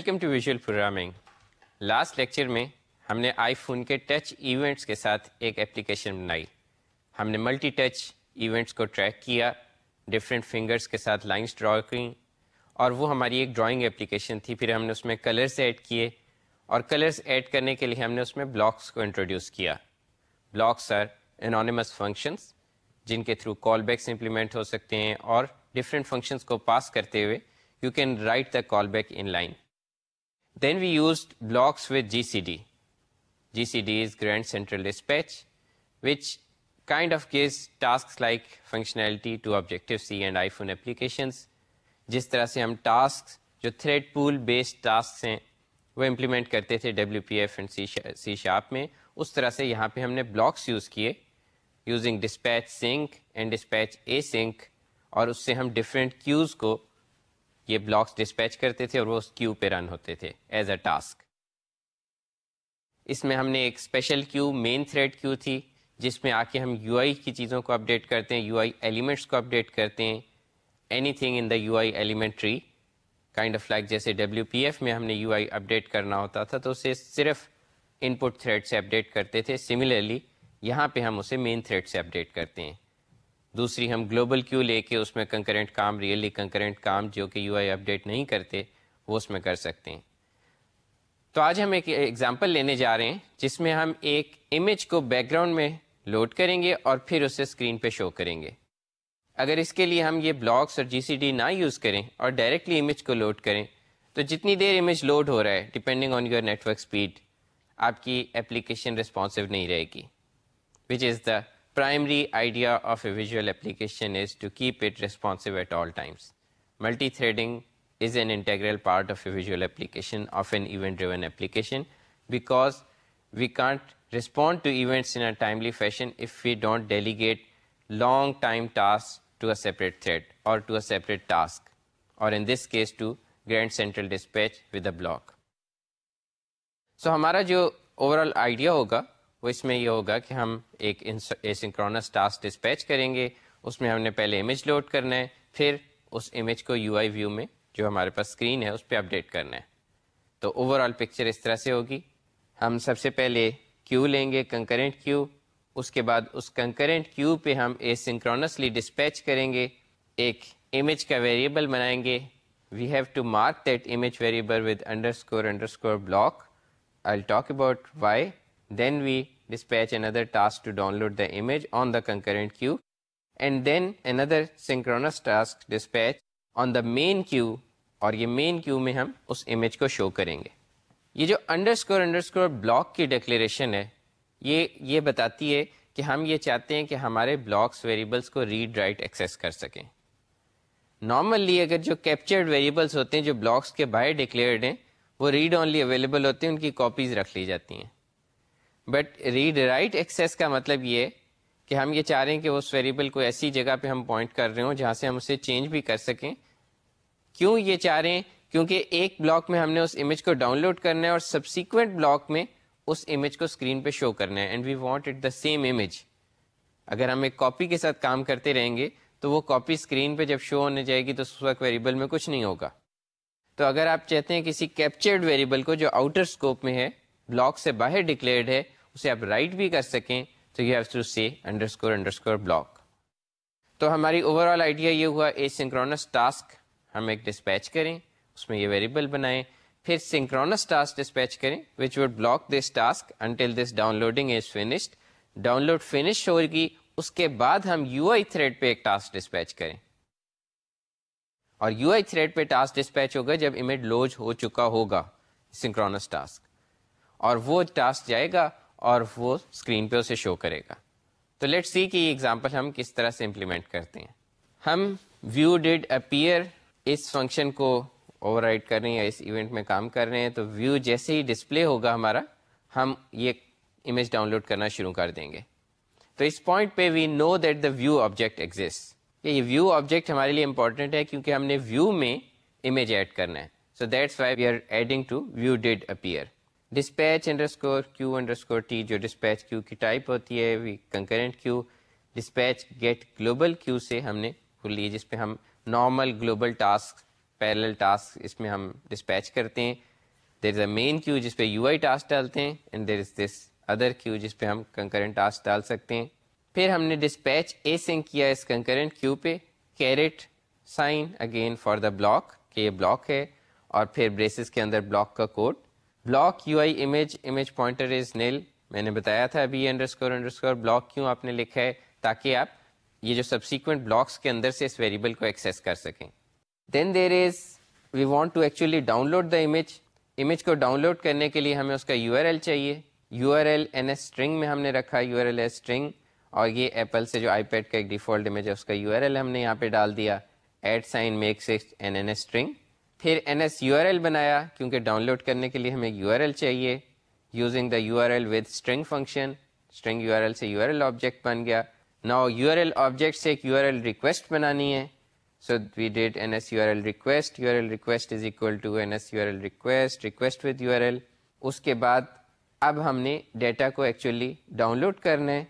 Welcome to visual programming last lecture میں ہم نے آئی فون کے ٹچ ایونٹس کے ساتھ ایک اپلیکیشن بنائی ہم نے ملٹی ٹچ ایونٹس کو ٹریک کیا ڈفرینٹ فنگرس کے ساتھ لائنس ڈرا کیں اور وہ ہماری ایک ڈرائنگ اپلیکیشن تھی پھر ہم نے اس میں کلرس ایڈ کیے اور کلرس ایڈ کرنے کے لیے ہم نے اس میں بلاکس کو انٹروڈیوس کیا بلاکس آر انانیمس فنکشنس جن کے تھرو کال بیکس امپلیمنٹ ہو سکتے ہیں اور ڈفرینٹ فنکشنس کو پاس کرتے ہوئے you can write the callback inline then we used blocks with G C D G C D is Grand Central Dispatch which kind of case task like functionality to Objective C and iPhone applications جس طرح سے ہم task جو thread pool base task ہیں وہ implement کرتے تھے W P F and C C sharp میں اس طرح سے یہاں پہ ہم نے بلاکس یوز کیے using dispatch sync and dispatch async اور اس سے ہم ڈفرینٹ کیوز کو یہ بلاکس ڈسپیچ کرتے تھے اور وہ اس کیو پہ رن ہوتے تھے ایز اے ٹاسک اس میں ہم نے ایک special queue main thread queue تھی جس میں آ کے ہم یو آئی کی چیزوں کو اپڈیٹ کرتے ہیں یو آئی ایلیمنٹس کو اپڈیٹ کرتے ہیں anything in the U I elementary kind of like جیسے ڈبلیو پی ایف میں ہم نے یو آئی اپڈیٹ کرنا ہوتا تھا تو اسے صرف ان پٹ تھریڈ سے اپڈیٹ کرتے تھے سملرلی یہاں پہ ہم اسے مین تھریڈ سے اپڈیٹ کرتے ہیں دوسری ہم گلوبل کیو لے کے اس میں کنکرنٹ کام ریئلی کنکرنٹ کام جو کہ یو آئی اپڈیٹ نہیں کرتے وہ اس میں کر سکتے ہیں تو آج ہم ایک ایگزامپل لینے جا رہے ہیں جس میں ہم ایک امیج کو بیک گراؤنڈ میں لوڈ کریں گے اور پھر اسے اسکرین پہ شو کریں گے اگر اس کے لیے ہم یہ بلاگس اور جی سی ڈی نہ یوز کریں اور ڈائریکٹلی امیج کو لوڈ کریں تو جتنی دیر امیج لوڈ ہو رہا ہے depending on your network speed آپ کی اپلیکیشن رسپانسو نہیں رہے گی which is the primary idea of a visual application is to keep it responsive at all times multi threading is an internal part of a visual application application because we can't respond to events in a timely fashion if we don't delegate long time task to a thread task or in this case to grand central dispatch with a block so ہمارا جو over all idea ہوگا وہ اس میں یہ ہوگا کہ ہم ایک ایسنکرونس سنکرونس ٹاسک ڈسپیچ کریں گے اس میں ہم نے پہلے امیج لوڈ کرنا ہے پھر اس امیج کو یو آئی ویو میں جو ہمارے پاس اسکرین ہے اس پہ اپڈیٹ کرنا ہے تو اوور آل پکچر اس طرح سے ہوگی ہم سب سے پہلے کیو لیں گے کنکرنٹ کیو اس کے بعد اس کنکرنٹ کیو پہ ہم اے سنکرونسلی ڈسپیچ کریں گے ایک امیج کا ویریبل بنائیں گے we have to mark that image variable with underscore underscore block I talk about why then we dispatch another task task to download the image on the concurrent queue and then task synchronous task dispatch on the main queue اور یہ مین کیو میں ہم اس image کو show کریں گے یہ جو underscore underscore block کی ڈکلیریشن ہے یہ یہ بتاتی ہے کہ ہم یہ چاہتے ہیں کہ ہمارے بلاکس ویریبلس کو ریڈ رائٹ ایکسیس کر سکیں نارملی اگر جو کیپچرڈ ویریبلس ہوتے ہیں جو بلاکس کے باہر ڈکلیئرڈ ہیں وہ ریڈ اونلی اویلیبل ہوتے ہیں ان کی کاپیز رکھ لی جاتی ہیں بٹ ریڈ رائٹ ایکسیس کا مطلب یہ کہ ہم یہ چاہ رہے ہیں کہ اس ویریبل کو ایسی جگہ پہ ہم پوائنٹ کر رہے ہوں جہاں سے ہم اسے چینج بھی کر سکیں کیوں یہ چاہ رہے ہیں کیونکہ ایک بلاک میں ہم نے اس امیج کو ڈاؤن لوڈ کرنا ہے اور سبسیکوینٹ بلاک میں اس امیج کو اسکرین پہ شو کرنا ہے and we want it the same image اگر ہم ایک کاپی کے ساتھ کام کرتے رہیں گے تو وہ کاپی اسکرین پہ جب شو ہونے جائے گی تو اس وقت ویریبل میں کچھ نہیں ہوگا تو اگر آپ چاہتے ہیں کسی کیپچرڈ ویریبل کو جو آؤٹر اسکوپ میں ہے بلاک سے باہر ڈکلیئرڈ ہے اسے آپ رائٹ بھی کر سکیں تو you have to see underscore underscore block تو ہماری اوور آل آئیڈیا یہ ہوا اے سنکرونس ٹاسک ہم ایک ڈسپیچ کریں اس میں یہ ویریبل بنائیں پھر سنکرونس ٹاسک ڈسپیچ کریں which would block this task until this downloading is finished download finish ہوگی اس کے بعد ہم یو آئی تھریڈ پہ ایک ٹاسک ڈسپیچ کریں اور یو آئی تھریڈ پہ ٹاسک ڈسپیچ ہوگا جب امیج لوج ہو چکا ہوگا سنکرونس ٹاسک اور وہ ٹاسک جائے گا اور وہ اسکرین پہ اسے شو کرے گا تو لیٹ سی کہ یہ اگزامپل ہم کس طرح سے امپلیمنٹ کرتے ہیں ہم ویو ڈیڈ اپیئر اس فنکشن کو اوور رائڈ کر رہے ہیں یا اس ایونٹ میں کام کر رہے ہیں تو ویو جیسے ہی ڈسپلے ہوگا ہمارا ہم یہ امیج ڈاؤن لوڈ کرنا شروع کر دیں گے تو اس پوائنٹ پہ we know that the view object exist یہ ویو آبجیکٹ ہمارے لیے امپورٹنٹ ہے کیونکہ ہم نے ویو میں امیج ایڈ کرنا ہے so that's why we are adding to view did appear dispatch underscore queue underscore T جو ڈسپیچ کیو کی ٹائپ ہوتی ہے concurrent queue dispatch get global queue سے ہم نے کھلی لی جس پہ ہم normal global task parallel task اس میں ہم ڈسپیچ کرتے ہیں there is a main queue جس پہ یو آئی ٹاسک ڈالتے ہیں and there is this other queue جس پہ ہم کنکرنٹ ٹاسک ڈال سکتے ہیں پھر ہم نے ڈسپیچ اے سنک کیا اس کنکرنٹ کیو پہ caret sign again for the block کہ یہ بلاک ہے اور پھر بریسز کے اندر بلاک کا code block U I image image pointer is nil میں نے بتایا تھا ابھی underscore underscore block کیوں آپ نے لکھا ہے تاکہ آپ یہ جو سب سیکوینٹ بلاکس کے اندر سے اس ویریبل کو ایکسیس کر سکیں then there is we want to actually download the image image کو ڈاؤن لوڈ کرنے کے لیے ہمیں اس کا یو آر ایل چاہیے U R L N S string میں ہم نے رکھا U R L S string اور یہ ایپل سے جو آئی پیڈ کا ایک ڈیفالٹ امیج ہے اس کا یو آر ایل ہم نے یہاں پہ ڈال دیا at sign make six N N S string پھر N S U R L بنایا کیونکہ ڈاؤن لوڈ کرنے کے لیے ہمیں یو آر ایل چاہیے using the U R L with string function string U R L سے یو آر ایل آبجیکٹ بن گیا now U R L object سے ایک یو آر ایل ریکویسٹ بنانی ہے so we did N S U R L request U R L request is equal to N S U R L request request with U R L اس کے بعد اب ہم نے data کو actually download کرنا ہے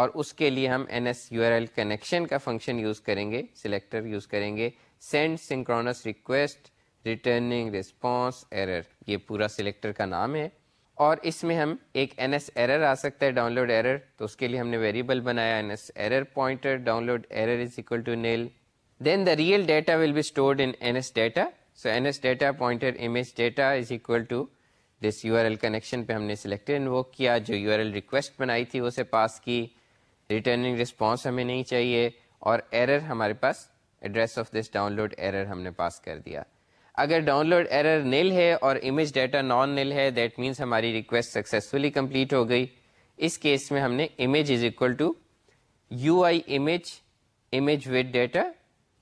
اور اس کے لیے ہم N S U R L connection کا فنکشن یوز کریں گے سلیکٹر یوز کریں گے send synchronous request returning response error یہ پورا سلیکٹر کا نام ہے اور اس میں ہم ایک این ایس ایرر آ سکتا ہے ڈاؤن لوڈ ایرر تو اس کے لیے ہم نے ویریبل بنایا N S error pointer download error is equal to nil then the real data will be stored in N S data so N S data pointer image data is equal to جس U R L connection پہ ہم نے selector وہ کیا جو U R L request بنائی تھی اسے پاس کی ریٹرننگ رسپانس ہمیں نہیں چاہیے اور ایرر ہمارے پاس address of this download error ہم نے پاس کر دیا اگر ڈاؤن لوڈ ایرر نل ہے اور امیج ڈیٹا نان نل ہے دیٹ مینس ہماری ریکویسٹ سکسیزفلی کمپلیٹ ہو گئی اس کیس میں ہم نے image is equal to U I image image with data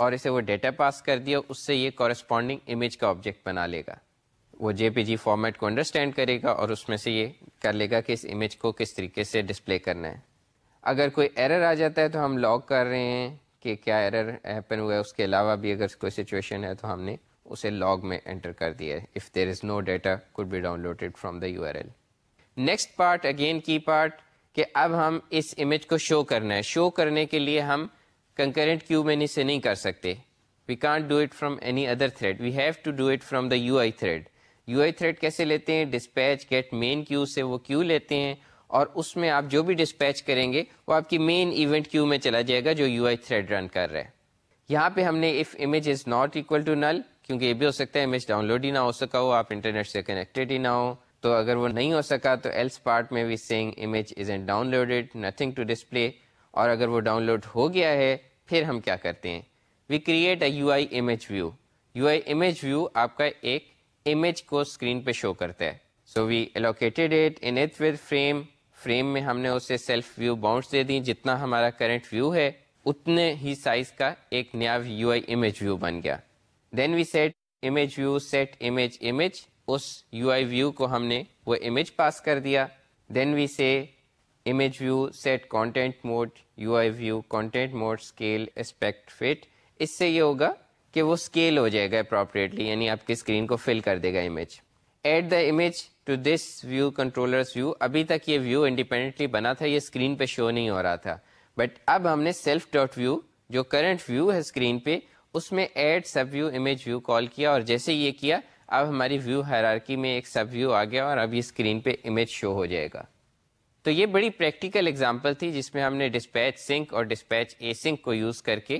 اور اسے وہ ڈیٹا پاس کر دیا اس سے یہ کورسپونڈنگ امیج کا آبجیکٹ بنا لے گا وہ جے پی جی فارمیٹ کو انڈرسٹینڈ کرے گا اور اس میں سے یہ کر لے گا کہ اس امیج کو کس طریقے سے ڈسپلے کرنا ہے اگر کوئی ایرر آ جاتا ہے تو ہم لاگ کر رہے ہیں کہ کیا ایرر ایپن ہوا ہے اس کے علاوہ بھی اگر کوئی سچویشن ہے تو ہم نے اسے لاگ میں انٹر کر دیا if there is no data could be downloaded from the U R L next part again کی پارٹ کہ اب ہم اس امیج کو شو کرنا ہے شو کرنے کے لیے ہم کنکرنٹ کیو میں سے نہیں کر سکتے we can't do it from any other thread we have to do it from the U I thread U I thread کیسے لیتے ہیں ڈسپیچ گیٹ مین کیو سے وہ کیو لیتے ہیں اور اس میں آپ جو بھی ڈسپیچ کریں گے وہ آپ کی مین ایونٹ کیو میں چلا جائے گا جو یو آئی تھریڈ رن کر رہا ہے یہاں پہ ہم نے if image is not equal to nil کیونکہ یہ بھی ہو سکتا ہے امیج ڈاؤن لوڈ ہی نہ ہو سکا ہو آپ انٹرنیٹ سے کنیکٹڈ ہی نہ ہو تو اگر وہ نہیں ہو سکا تو ایلس پارٹ میں we saying image is an downloaded nothing to display اور اگر وہ ڈاؤن لوڈ ہو گیا ہے پھر ہم کیا کرتے ہیں we create a U I image view U I image view آپ کا ایک امیج کو اسکرین پہ شو کرتا ہے so we allocated at init with frame frame میں ہم نے اسے سیلف ویو باؤنڈس دے دی جتنا ہمارا کرنٹ ویو ہے اتنے ہی سائز کا ایک نیا یو آئی امیج ویو بن گیا then we set image view set image image us U I view کو ہم نے وہ امیج پاس کر دیا then we say image view set content mode U I view content mode scale aspect fit اس سے یہ ہوگا کہ وہ اسکیل ہو جائے گا اپروپریٹلی یعنی آپ کی اسکرین کو فل کر دے گا image at the image to this view controllers view ابھی تک یہ ویو انڈیپینڈنٹلی بنا تھا یہ اسکرین پہ شو نہیں ہو رہا تھا بٹ اب ہم نے سیلف ڈاٹ ویو جو کرنٹ ویو ہے اسکرین پہ اس میں add sub view image view call کیا اور جیسے یہ کیا اب ہماری ویو ہیرارکی میں ایک سب ویو آ گیا اور اب یہ اسکرین پہ امیج شو ہو جائے گا تو یہ بڑی پریکٹیکل ایگزامپل تھی جس میں ہم نے ڈسپیچ سنک اور ڈسپیچ اے سنک کو یوز کر کے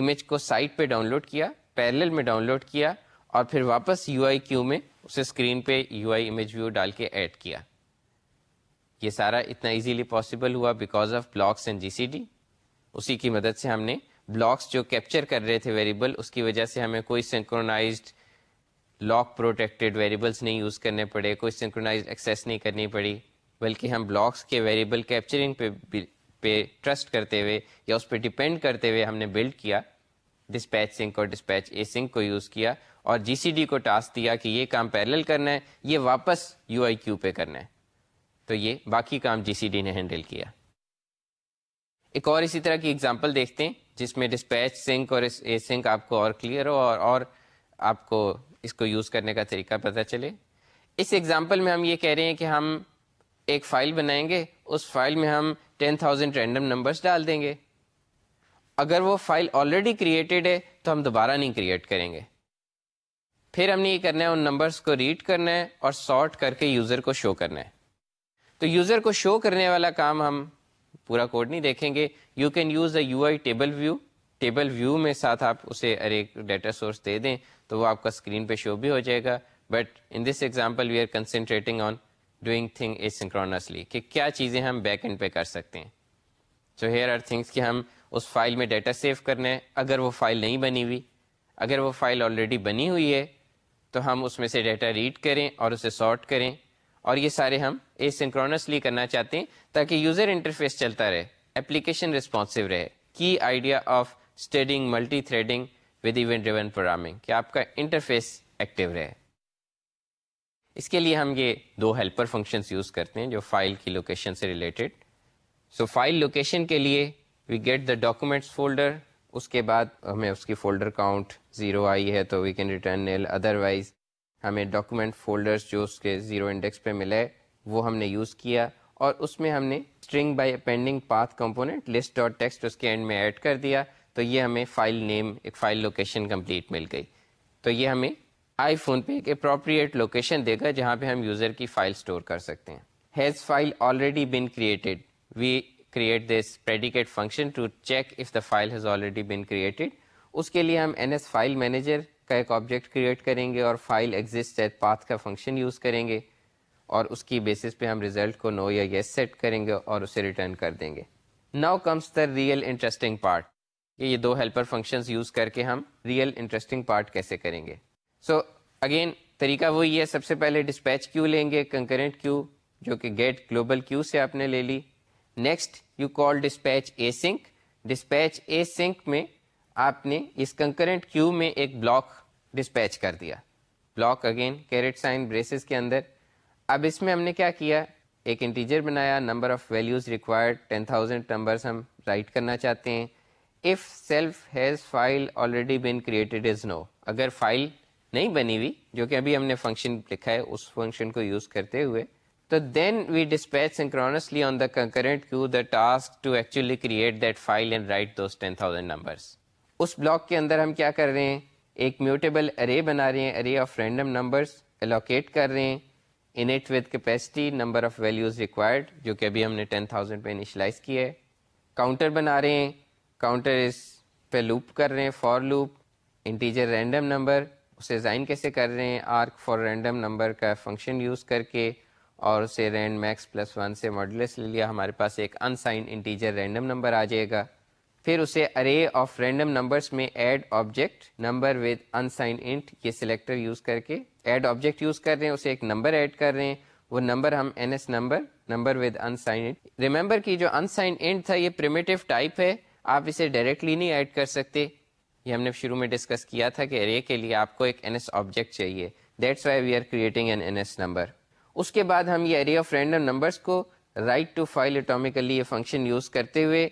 امیج کو سائٹ پہ ڈاؤن لوڈ کیا پیرل میں ڈاؤن لوڈ کیا اور پھر واپس یو آئی کیو میں اسے اسکرین پہ یو آئی امیج ویو ڈال کے ایڈ کیا یہ سارا اتنا ایزیلی پاسبل ہوا because of blocks and G C D اسی کی مدد سے ہم نے بلاکس جو کیپچر کر رہے تھے ویریبل اس کی وجہ سے ہمیں کوئی سنکرونائزڈ لاک پروٹیکٹیڈ ویریبلس نہیں یوز کرنے پڑے کوئی سینکرونازڈ ایکسیس نہیں کرنی پڑی بلکہ ہم بلاکس کے ویریبل کیپچرنگ پہ پہ ٹرسٹ کرتے ہوئے یا اس پہ ڈپینڈ کرتے ہوئے ہم نے بلڈ کیا ڈسپیچ سنک اور ڈسپیچ اے سنک کو یوز کیا اور جی سی ڈی کو ٹاسک دیا کہ یہ کام پیرل کرنا ہے یہ واپس یو آئی کیو پہ کرنا ہے تو یہ باقی کام جی سی ڈی نے ہینڈل کیا ایک اور اسی طرح کی اگزامپل دیکھتے ہیں جس میں ڈسپیچ سنک اور اے سنک آپ کو اور کلیئر ہو اور اور آپ کو اس کو یوز کرنے کا طریقہ پتہ چلے اس ایگزامپل میں ہم یہ کہہ رہے ہیں کہ ہم ایک فائل بنائیں گے اس فائل میں ہم ٹین تھاؤزینڈ رینڈم نمبرس ڈال دیں گے اگر وہ فائل آلریڈی کریٹڈ ہے تو ہم دوبارہ نہیں کریٹ کریں گے پھر ہم نے یہ کرنا ہے ان نمبرس کو ریڈ کرنا ہے اور سارٹ کر کے یوزر کو شو کرنا ہے تو یوزر کو شو کرنے والا کام ہم پورا کوڈ نہیں دیکھیں گے you can use a U I table view table view میں ساتھ آپ اسے ارے ڈیٹا سورس دے دیں تو وہ آپ کا اسکرین پہ شو بھی ہو جائے گا but in this example we are concentrating on doing thing is synchronously کہ کیا چیزیں ہم بیک اینڈ پہ کر سکتے ہیں سو ہیئر آر تھنگس کہ ہم اس فائل میں ڈیٹا سیو کرنا ہے اگر وہ فائل نہیں بنی ہوئی اگر وہ فائل آلریڈی بنی ہوئی ہے تو ہم اس میں سے ڈیٹا ریڈ کریں اور اسے سارٹ کریں اور یہ سارے ہم سنکرونسلی کرنا چاہتے ہیں تاکہ یوزر انٹرفیس چلتا رہے اپلیکیشن رسپانسو رہے کی idea of studying multi threading with event driven programming کہ آپ کا انٹرفیس ایکٹیو رہے اس کے لیے ہم یہ دو ہیلپر فنکشنس یوز کرتے ہیں جو فائل کی لوکیشن سے ریلیٹڈ سو فائل لوکیشن کے لیے we get the documents folder اس کے بعد ہمیں اس کی فولڈر کاؤنٹ زیرو آئی ہے تو we can return otherwise ہمیں ڈاکومنٹ فولڈرس جو اس کے زیرو انڈیکس پہ ملے وہ ہم نے یوز کیا اور اس میں ہم نے string by appending path component list text اس کے اینڈ میں ایڈ کر دیا تو یہ ہمیں فائل نیم ایک فائل لوکیشن کمپلیٹ مل گئی تو یہ ہمیں آئی فون پہ ایک اپروپریٹ لوکیشن دے گا جہاں پہ ہم یوزر کی فائل اسٹور کر سکتے ہیں has file already been created we create this predicate function to check if the file has already been created اس کے لیے ہم این ایس فائل مینیجر کا ایک آبجیکٹ کریٹ کریں گے اور فائل ایگزٹ ایٹ پاتھ کا فنکشن یوز کریں گے اور اس کی بیسس پہ ہم ریزلٹ کو نو یا یس سیٹ کریں گے اور اسے ریٹرن کر دیں گے now comes the real interesting part یہ دو ہیلپر فنکشنز یوز کر کے ہم ریئل انٹرسٹنگ پارٹ کیسے کریں گے سو اگین طریقہ وہی ہے سب سے پہلے ڈسپیچ کیو لیں گے کنکرنٹ کیو جو کہ گیٹ گلوبل کیو سے آپ نے لے لی next you call dispatch async dispatch async میں آپ نے اس کنکرنٹ کیو میں ایک بلاک ڈسپیچ کر دیا block again caret sign braces کے اندر اب اس میں ہم نے کیا کیا ایک انٹیجر بنایا number of values required ten thousand numbers ہم رائٹ کرنا چاہتے ہیں if self has file already been created is no اگر فائل نہیں بنی ہوئی جو کہ ابھی ہم نے فنکشن لکھا ہے اس فنکشن کو یوز کرتے ہوئے تو then we dispatch on the the concurrent queue task to actually create that file and write those ten thousand numbers us block کے اندر ہم کیا کر رہے ہیں ایک میوٹیبل ارے بنا رہے ہیں array of random numbers allocate کر رہے ہیں init with capacity number of values required جو کہ ابھی ہم نے ٹین تھاؤزینڈ پہ انیشلائز کیا ہے کاؤنٹر بنا رہے ہیں کاؤنٹر اس پہ لوپ کر رہے ہیں for loop integer random number assign کیسے کر رہے ہیں آرک فار رینڈم نمبر کا فنکشن یوز کر کے اور اسے رینڈ میکس پلس ون سے ماڈولس لے لیا ہمارے پاس ایک انسائن انٹیجر رینڈم نمبر آ جائے گا پھر اسے ارے آف رینڈم نمبرس میں add object number with unsigned selector use کر کے ایڈ آبجیکٹ یوز کر رہے ہیں اسے ایک نمبر ایڈ کر رہے ہیں وہ نمبر ہم N S number number int remember کی جو انسائن ٹائپ ہے آپ اسے ڈائریکٹلی نہیں ایڈ کر سکتے یہ ہم نے شروع میں ڈسکس کیا تھا کہ ارے کے لیے آپ کو ایک این ایس آبجیکٹ چاہیے that's why we are creating an N S number اس کے بعد ہم یہ ارے آف رینڈم نمبرس کو رائٹ ٹو فائل اٹامیکلی یہ فنکشن یوز کرتے ہوئے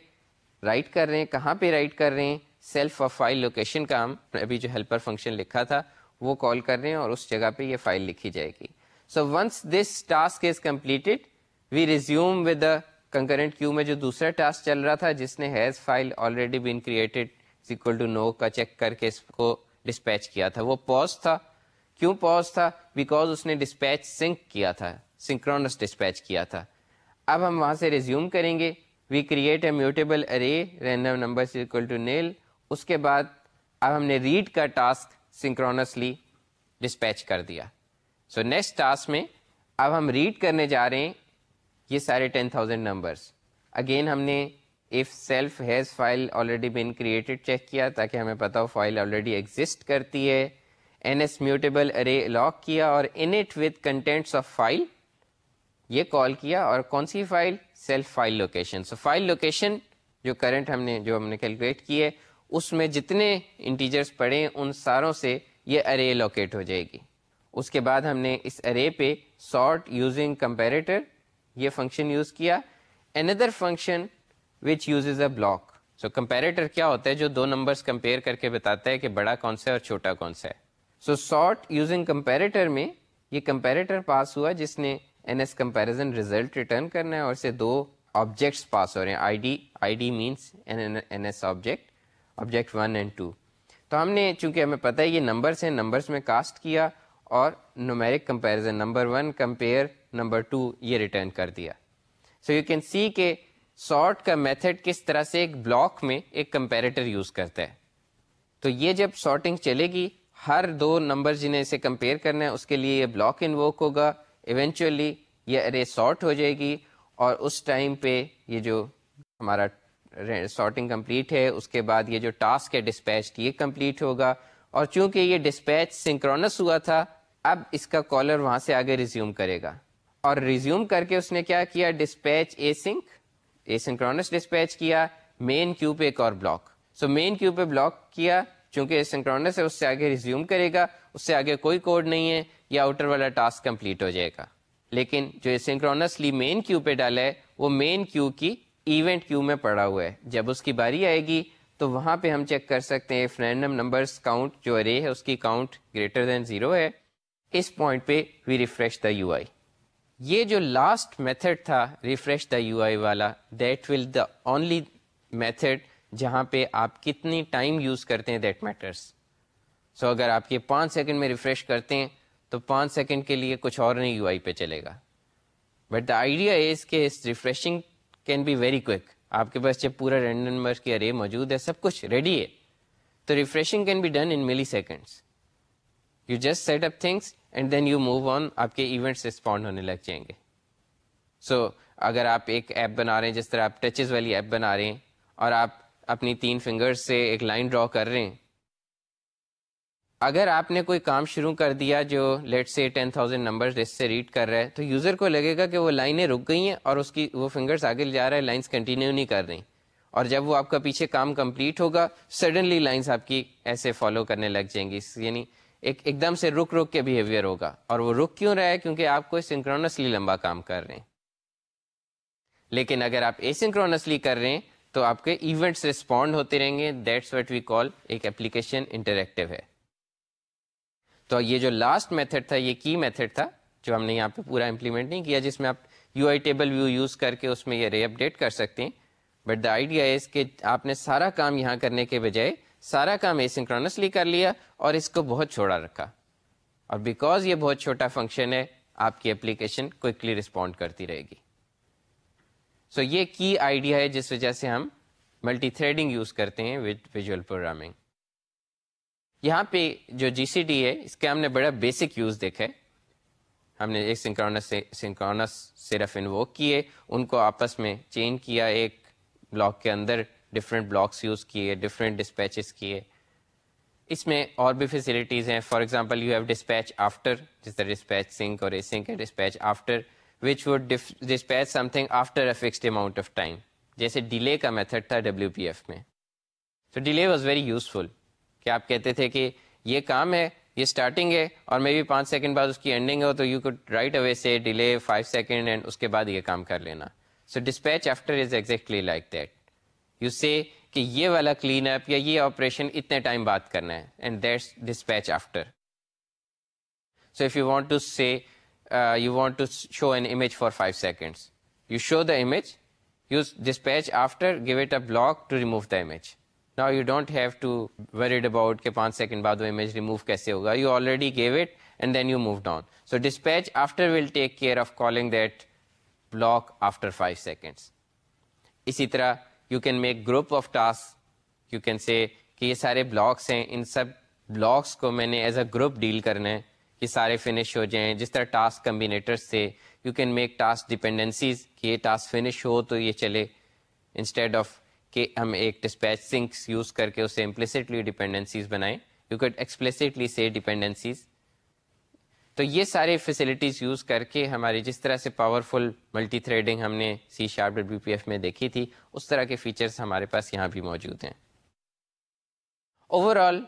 رائٹ کر رہے ہیں کہاں پہ رائٹ کر رہے ہیں سیلف اور فائل لوکیشن کا ہم ابھی جو ہیلپر فنکشن لکھا تھا وہ کال کر رہے ہیں اور اس جگہ پہ یہ فائل لکھی جائے گی so once this task is completed we resume with the concurrent queue میں جو دوسرا ٹاسک چل رہا تھا جس نے has file already been created equal to no کا چیک کر کے اس کو ڈسپیچ کیا تھا وہ پاز تھا کیوں پاز تھا بیکاز اس نے ڈسپیچ سنک کیا تھا سنکرونس ڈسپیچ کیا تھا اب ہم وہاں سے ریزیوم کریں گے we create a mutable array random number to nil اس کے بعد اب ہم نے ریڈ کا ٹاسک سنکرونسلی ڈسپیچ کر دیا سو نیکسٹ ٹاسک میں اب ہم ریڈ کرنے جا رہے ہیں یہ سارے ٹین تھاؤزینڈ نمبرس اگین ہم نے if self has file already been created check کیا تاکہ ہمیں پتا ہو فائل آلریڈی ایگزٹ کرتی ہے N S mutable array lock کیا اور init with contents of file یہ کال کیا اور کون سی file self file location so file location جو کرنٹ ہم نے جو ہم نے کیلکولیٹ کی ہے اس میں جتنے انٹیجرس پڑے ان ساروں سے یہ ارے لوکیٹ ہو جائے گی اس کے بعد ہم نے اس ارے پہ سارٹ یوزنگ کمپیریٹر یہ فنکشن یوز کیا an other function which use is a block so comparator کیا ہوتا ہے جو دو نمبرس کمپیئر کر کے بتاتا ہے کہ بڑا کون سا ہے اور چھوٹا کون سا ہے سو سارٹ یوزنگ کمپیریٹر میں یہ کمپیریٹر پاس ہوا جس نے N S comparison result return کرنا ہے اور اسے دو آبجیکٹس پاس ہو رہے ہیں I D I D means N S object object one and two تو ہم نے چونکہ ہمیں پتہ ہے یہ نمبرس ہیں نمبرس میں کاسٹ کیا اور numeric comparison number one compare number two یہ ریٹرن کر دیا سو یو کین سی کہ سارٹ کا میتھڈ کس طرح سے ایک بلاک میں ایک کمپیریٹر یوز کرتا ہے تو یہ جب شارٹنگ چلے گی ہر دو نمبر جنہیں اسے کمپیئر کرنا ہے اس کے لیے یہ بلاک انوک ہوگا ایونچولی یہ ارے سارٹ ہو جائے گی اور اس ٹائم پہ یہ جو ہمارا سارٹنگ کمپلیٹ ہے اس کے بعد یہ جو ٹاسک ہے ڈسپیچ کی کمپلیٹ ہوگا اور چونکہ یہ ڈسپیچ سنکرونس ہوا تھا اب اس کا کالر وہاں سے آگے ریزیوم کرے گا اور ریزیوم کر کے اس نے کیا کیا dispatch async asynchronous dispatch کیا مین کیو پہ ایک اور بلاک سو مین کیو پہ بلاک کیا چونکہ سنکرونس ہے اس سے آگے ریزیوم کرے گا اس سے آگے کوئی کوڈ نہیں ہے یا آؤٹر والا ٹاسک کمپلیٹ ہو جائے گا لیکن جو سنکرونس لی مین کیو پہ ڈالا ہے وہ مین کیو کی ایونٹ کیو میں پڑا ہوا ہے جب اس کی باری آئے گی تو وہاں پہ ہم چیک کر سکتے ہیں فرینڈم نمبرس کاؤنٹ جو ارے ہے اس کی کاؤنٹ گریٹر دین زیرو ہے اس پوائنٹ پہ we refresh the U I یہ جو لاسٹ میتھڈ تھا ریفریش دا یو آئی والا that will the only method جہاں پہ آپ کتنی ٹائم یوز کرتے ہیں دیٹ میٹرس سو اگر آپ یہ پانچ سیکنڈ میں ریفریش کرتے ہیں تو پانچ سیکنڈ کے لیے کچھ اور نہیں یو آئی پہ چلے گا بٹ دا آئیڈیا از کہ اس refreshing can be very quick آپ کے پاس جب پورا رینڈ کی ارے موجود ہے سب کچھ ریڈی ہے تو refreshing can be done in milliseconds you just set up things and then you move on آپ کے ایونٹس رسپونڈ ہونے لگ جائیں گے سو so, اگر آپ ایک ایپ بنا رہے ہیں جس طرح آپ ٹچز والی ایپ بنا رہے ہیں اور آپ اپنی تین فنگر سے ایک لائن ڈرا کر رہے ہیں اگر آپ نے کوئی کام شروع کر دیا جو لیٹ سے ٹین تھاؤزینڈ نمبر اس سے ریڈ کر رہا ہے تو یوزر کو لگے گا کہ وہ لائنیں رک گئی ہیں اور اس کی وہ فنگرس آگے جا رہا ہے لائنس کنٹینیو نہیں کر رہی اور جب وہ آپ کا پیچھے کام کمپلیٹ ہوگا سڈنلی لائنس آپ کی ایسے فالو کرنے لگ جائیں گی یعنی ایک ایک دم سے رک رک کے بیہیویئر ہوگا اور وہ رک کیوں رہا ہے کیونکہ آپ کو سنکرونسلی لمبا کام کر رہے ہیں لیکن اگر آپ اے سنکرونسلی کر رہے ہیں تو آپ کے ایونٹس رسپونڈ ہوتے رہیں گے دیٹس وٹ وی کال ایک اپلیکیشن انٹریکٹیو ہے تو یہ جو لاسٹ میتھڈ تھا یہ کی میتھڈ تھا جو ہم نے یہاں پہ پورا امپلیمنٹ نہیں کیا جس میں آپ U I table view use کر کے اس میں یہ ری اپڈیٹ کر سکتے ہیں بٹ دا آئیڈیا از کہ آپ نے سارا کام یہاں کرنے کے بجائے سارا کام ایسنکرونسلی کر لیا اور اس کو بہت چھوڑا رکھا اور بیکاز یہ بہت چھوٹا فنکشن ہے آپ کی اپلیکیشن کوئکلی رسپونڈ کرتی رہے گی سو یہ کی آئیڈیا ہے جس وجہ سے ہم ملٹی تھریڈنگ یوز کرتے ہیں وتھ ویژول پروگرامنگ یہاں پہ جو جی سی ڈی ہے اس کا ہم نے بڑا بیسک یوز دیکھا ہے ہم نے ایک سنکرونس سنکرونس صرف انووک کیے ان کو آپس میں چینج کیا ایک بلاک کے اندر ڈفرینٹ بلاکس یوز کیے ڈفرینٹ ڈسپیچز کیے اس میں اور بھی فیسلٹیز ہیں for example you have dispatch after جس طرح ڈسپیچ سنک اور اے سنک ہے dispatch after which would dispatch something after a fixed amount of time جیسے ڈیلے کا میتھڈ تھا ڈبلیو پی ایف میں تو ڈیلے واز ویری یوزفل کہ آپ کہتے تھے کہ یہ کام ہے یہ اسٹارٹنگ ہے اور مے بی پانچ سیکنڈ بعد اس کی اینڈنگ ہو تو یو کوڈ رائٹ اوے سے ڈیلے فائیو سیکنڈ اینڈ اس کے بعد یہ کام کر لینا so dispatch after is exactly like that you say کہ یہ والا کلین اپ یا یہ آپریشن اتنے ٹائم بعد کرنا ہے and that's dispatch after so if you want to say you want to show an image for five seconds you show the image after give it a block to remove the image نا you don't have to worried about کہ پانچ second بعد وہ image remove کیسے ہوگا you already give it and then you move down so dispatch after will take care of calling that block after five seconds اسی طرح you can make group of task you can say کہ یہ سارے blocks ہیں ان سب blocks کو میں نے as a group deal کرنا ہے کہ سارے فنش ہو جائیں جس طرح ٹاسک کمبینیٹرس تھے you can make task dependencies کہ یہ ٹاسک فنش ہو تو یہ چلے انسٹیڈ آف کہ ہم ایک ڈسپیچ سنکس یوز کر کے اسے امپلیسٹلی ڈیپینڈنسیز بنائیں یو کیڈ ایکسپلسٹلی سے ڈیپینڈنسیز تو یہ سارے فیسلٹیز یوز کر کے ہماری جس طرح سے پاورفل ملٹی تھریڈنگ ہم نے C sharp W P F میں دیکھی تھی اس طرح کے فیچرس ہمارے پاس یہاں بھی موجود ہیں اوور آل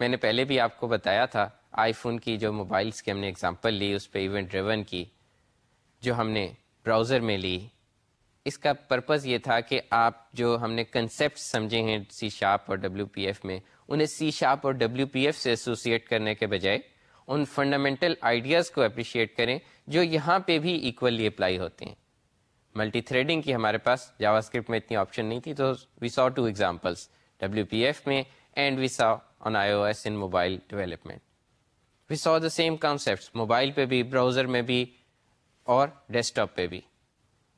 میں نے پہلے بھی آپ کو بتایا تھا آئی فون کی جو موبائلس کی ہم نے ایگزامپل لی اس پہ ایونٹ ڈریون کی جو ہم نے براؤزر میں لی اس کا پرپز یہ تھا کہ آپ جو ہم نے کنسیپٹ سمجھے ہیں سی شاپ اور ڈبلو پی ایف میں انہیں سی شاپ اور ڈبلو پی ایف سے ایسوسیٹ کرنے کے بجائے ان فنڈامنٹل آئیڈیاز کو اپریشیٹ کریں جو یہاں پہ بھی ایکولی اپلائی ہوتے ہیں ملٹی تھریڈنگ کی ہمارے پاس جاوا اسکرپٹ میں اتنی آپشن نہیں تھی تو we saw two examples W P F میں and we saw on I O S in mobile development we saw the same concept mobile پہ بھی براؤزر میں بھی اور ڈیسک ٹاپ پہ بھی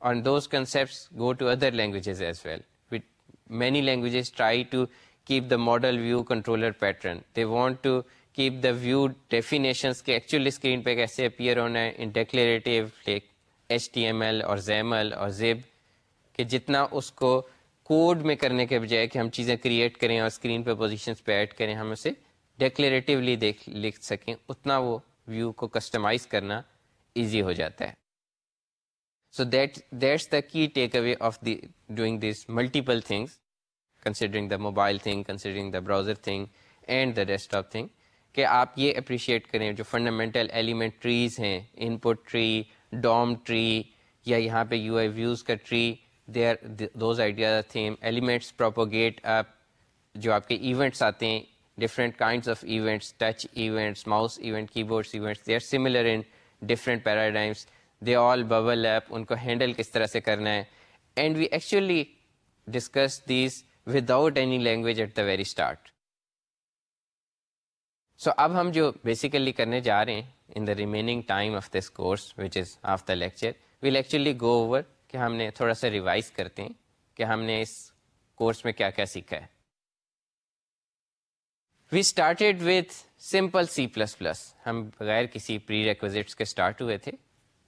اور those concepts go to other languages as well with many languages try to keep the model view controller pattern they want to keep the view definitions کے actually screen پہ کیسے appear ہونا ہے in declarative like H T M L اور XAML اور XIB کہ جتنا اس کو کوڈ میں کرنے کے بجائے کہ ہم چیزیں کریٹ کریں اور اسکرین پہ پوزیشنس پہ ایڈ کریں ہم اسے ڈیکلیریٹیولی دیکھ لکھ سکیں اتنا وہ ویو کو کسٹمائز کرنا ایزی ہو جاتا ہے سو that that's the key takeaway of the doing these multiple things considering the mobile thing considering the browser thing and the rest of thing کہ آپ یہ اپریشیٹ کریں جو فنڈامنٹل ایلیمنٹ ٹریز ہیں input tree DOM tree یا یہاں پہ U I views کا tree they are those ideas them elements propagate آپ جو آپ کے ایونٹس آتے ہیں different kinds of events touch events mouse event keyboards events they are similar in different paradigms they all bubble up ان کو handle کس طرح سے کرنا ہے and we actually discuss these without any language at the very start so اب ہم جو basically کرنے جا رہے ہیں in the remaining time of this course which is of the lecture will actually go over کہ ہم نے تھوڑا سا ریوائز کرتے ہیں کہ ہم نے اس کورس میں کیا کیا سیکھا ہے we started with simple C plus plus ہم بغیر کسی پری ریکوزٹس کے اسٹارٹ ہوئے تھے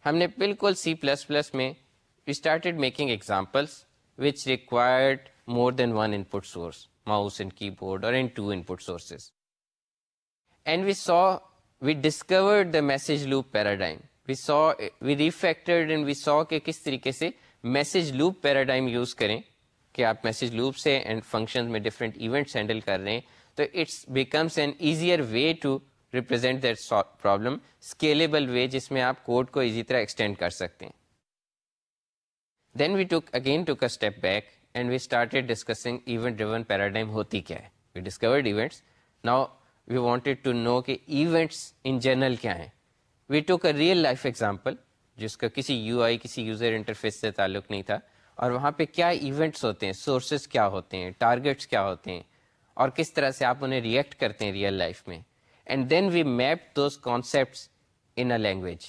ہم نے بالکل سی پلس پلس میں we started making examples which required more than one input source mouse and keyboard اور input sources and we we saw discovered the message loop paradigm we saw we refactored and we saw کہ کس طریقے سے message loop paradigm use کریں کہ آپ message loop سے and function میں ڈفرینٹ ایونٹس ہینڈل کر رہے ہیں تو it's becomes an easier way to represent that problem scalable way جس میں آپ کوڈ کو ایزی طرح ایکسٹینڈ کر سکتے ہیں دین we took again took a step back and we started discussing event driven paradigm ہوتی کیا ہے we discovered events in general کیا ہیں we took a real life example جس کا کسی یو آئی کسی یوزر انٹرفیس سے تعلق نہیں تھا اور وہاں پہ کیا ایونٹس ہوتے ہیں سورسز کیا ہوتے ہیں ٹارگیٹس کیا ہوتے ہیں اور کس طرح سے آپ انہیں ریئیکٹ کرتے ہیں ریئل لائف میں and then we map those concepts in a language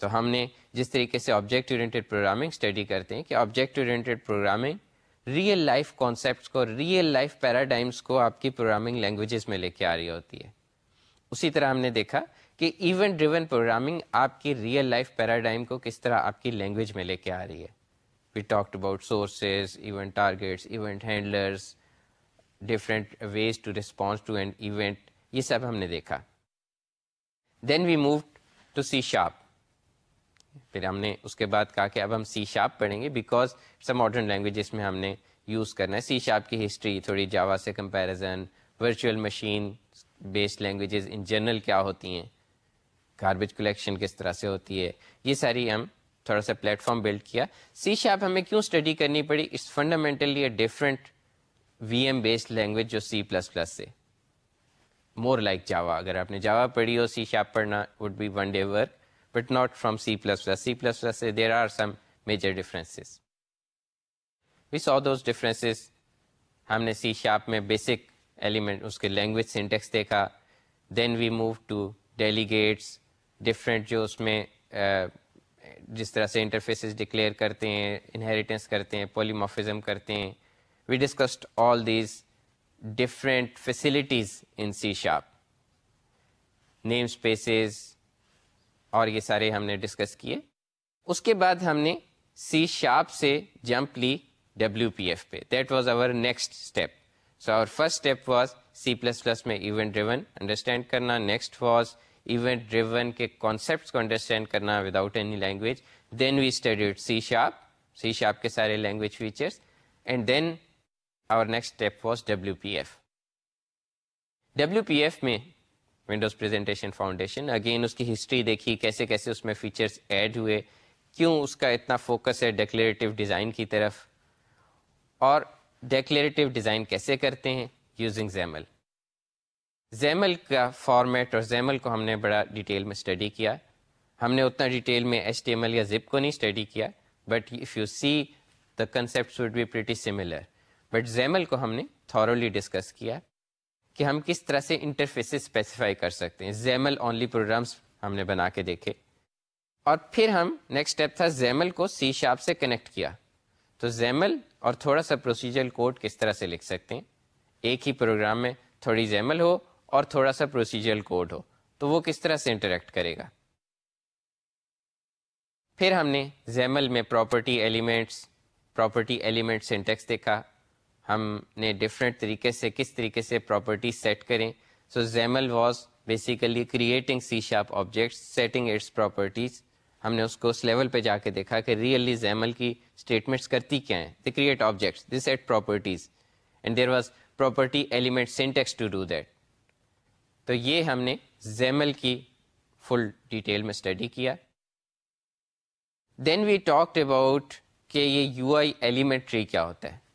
تو ہم نے جس طریقے سے آبجیکٹ اورینٹیڈ پروگرامنگ اسٹڈی کرتے ہیں کہ object oriented programming real life concepts کو ریئل لائف پیراڈائمس کو آپ کی پروگرامنگ لینگویجز میں لے کے آ رہی ہوتی ہے اسی طرح ہم نے دیکھا کہ ایونٹ ڈریون پروگرامنگ آپ کی ریئل لائف پیراڈائم کو کس طرح آپ کی لینگویج میں لے کے آ رہی ہے we talk about sources event targets event handlers different ways to response to and event یہ سب ہم نے دیکھا then we move to C sharp پھر ہم نے اس کے بعد کہا کہ اب ہم سی شاپ پڑھیں گے because it's a modern language languages میں ہم نے یوز کرنا ہے سی شاپ کی ہسٹری تھوڑی جاوا سے comparison virtual machine based languages in general کیا ہوتی ہیں گاربیج کلیکشن کس طرح سے ہوتی ہے یہ ساری ہم تھوڑا سا پلیٹفارم بلڈ کیا سی شاپ ہمیں کیوں اسٹڈی کرنی پڑی it's fundamentally different V M based language جو سی پلس پلس سے مور لائک جاوا اگر آپ نے جاوا پڑھی ہو سی شاپ پڑھنا would be one day work but not from C plus plus C plus plus سے there are some major differences differences ہم نے سی شاپ میں بیسک ایلیمنٹ اس کے لینگویج سینٹیکس دیکھا then we move to delegates different جو اس میں جس طرح سے انٹرفیسز ڈکلیئر کرتے ہیں انہیریٹنس کرتے ہیں پولیموفیزم کرتے ہیں we discussed all these different facilities in C sharp namespaces اور یہ سارے ہم نے ڈسکس کیے اس کے بعد ہم نے سی شاپ سے جمپ لی ڈبلو پی ایف پہ that was over next step so our first step was C plus plus میں ایونٹ ڈریون انڈرسٹینڈ کرنا نیکسٹ واز ایونٹ ڈریون کے کانسیپٹس کو انڈرسٹینڈ کرنا without any language then we study sharp C sharp کے سارے language features and then اور next step was W P F W P F میں Windows پر again اس کی ہسٹری دیکھی کیسے کیسے اس میں فیچرس ایڈ ہوئے کیوں اس کا اتنا فوکس ہے ڈیکلیریٹو ڈیزائن کی طرف اور ڈیکلیریٹو ڈیزائن کیسے کرتے ہیں یوزنگ زیمل زیمل کا فارمیٹ اور زیمل کو ہم نے بڑا ڈیٹیل میں اسٹڈی کیا ہم نے اتنا ڈیٹیل میں ایچ ٹی ایم ایل یا زپ کو نہیں اسٹڈی کیا but if you see the concept would be similar but XAML کو ہم نے تھورلی ڈسکس کیا کہ ہم کس طرح سے انٹرفیس اسپیسیفائی کر سکتے ہیں زیمل اونلی پروگرامس ہم نے بنا کے دیکھے اور پھر ہم نیکسٹ اسٹیپ تھا زیمل کو سی شاپ سے کنیکٹ کیا تو زیمل اور تھوڑا سا پروسیجر کوڈ کس طرح سے لکھ سکتے ہیں ایک ہی پروگرام میں تھوڑی زیمل ہو اور تھوڑا سا پروسیجر کوڈ ہو تو وہ کس طرح سے انٹریکٹ کرے گا پھر ہم نے زیمل میں property elements property element syntax دیکھا ہم نے ڈفرینٹ طریقے سے کس طریقے سے پراپرٹی سیٹ کریں so XAML was basically creating C sharp objects setting its properties ہم نے اس کو اس لیول پہ جا کے دیکھا کہ ریئلی زیمل کی اسٹیٹمنٹس کرتی کیا ہیں they create objects they set properties and there was property element syntax to do that تو یہ ہم نے زیمل کی فل ڈیٹیل میں اسٹڈی کیا دین وی ٹاک اباؤٹ کہ یہ یو آئی ایلیمنٹ ٹری کیا ہوتا ہے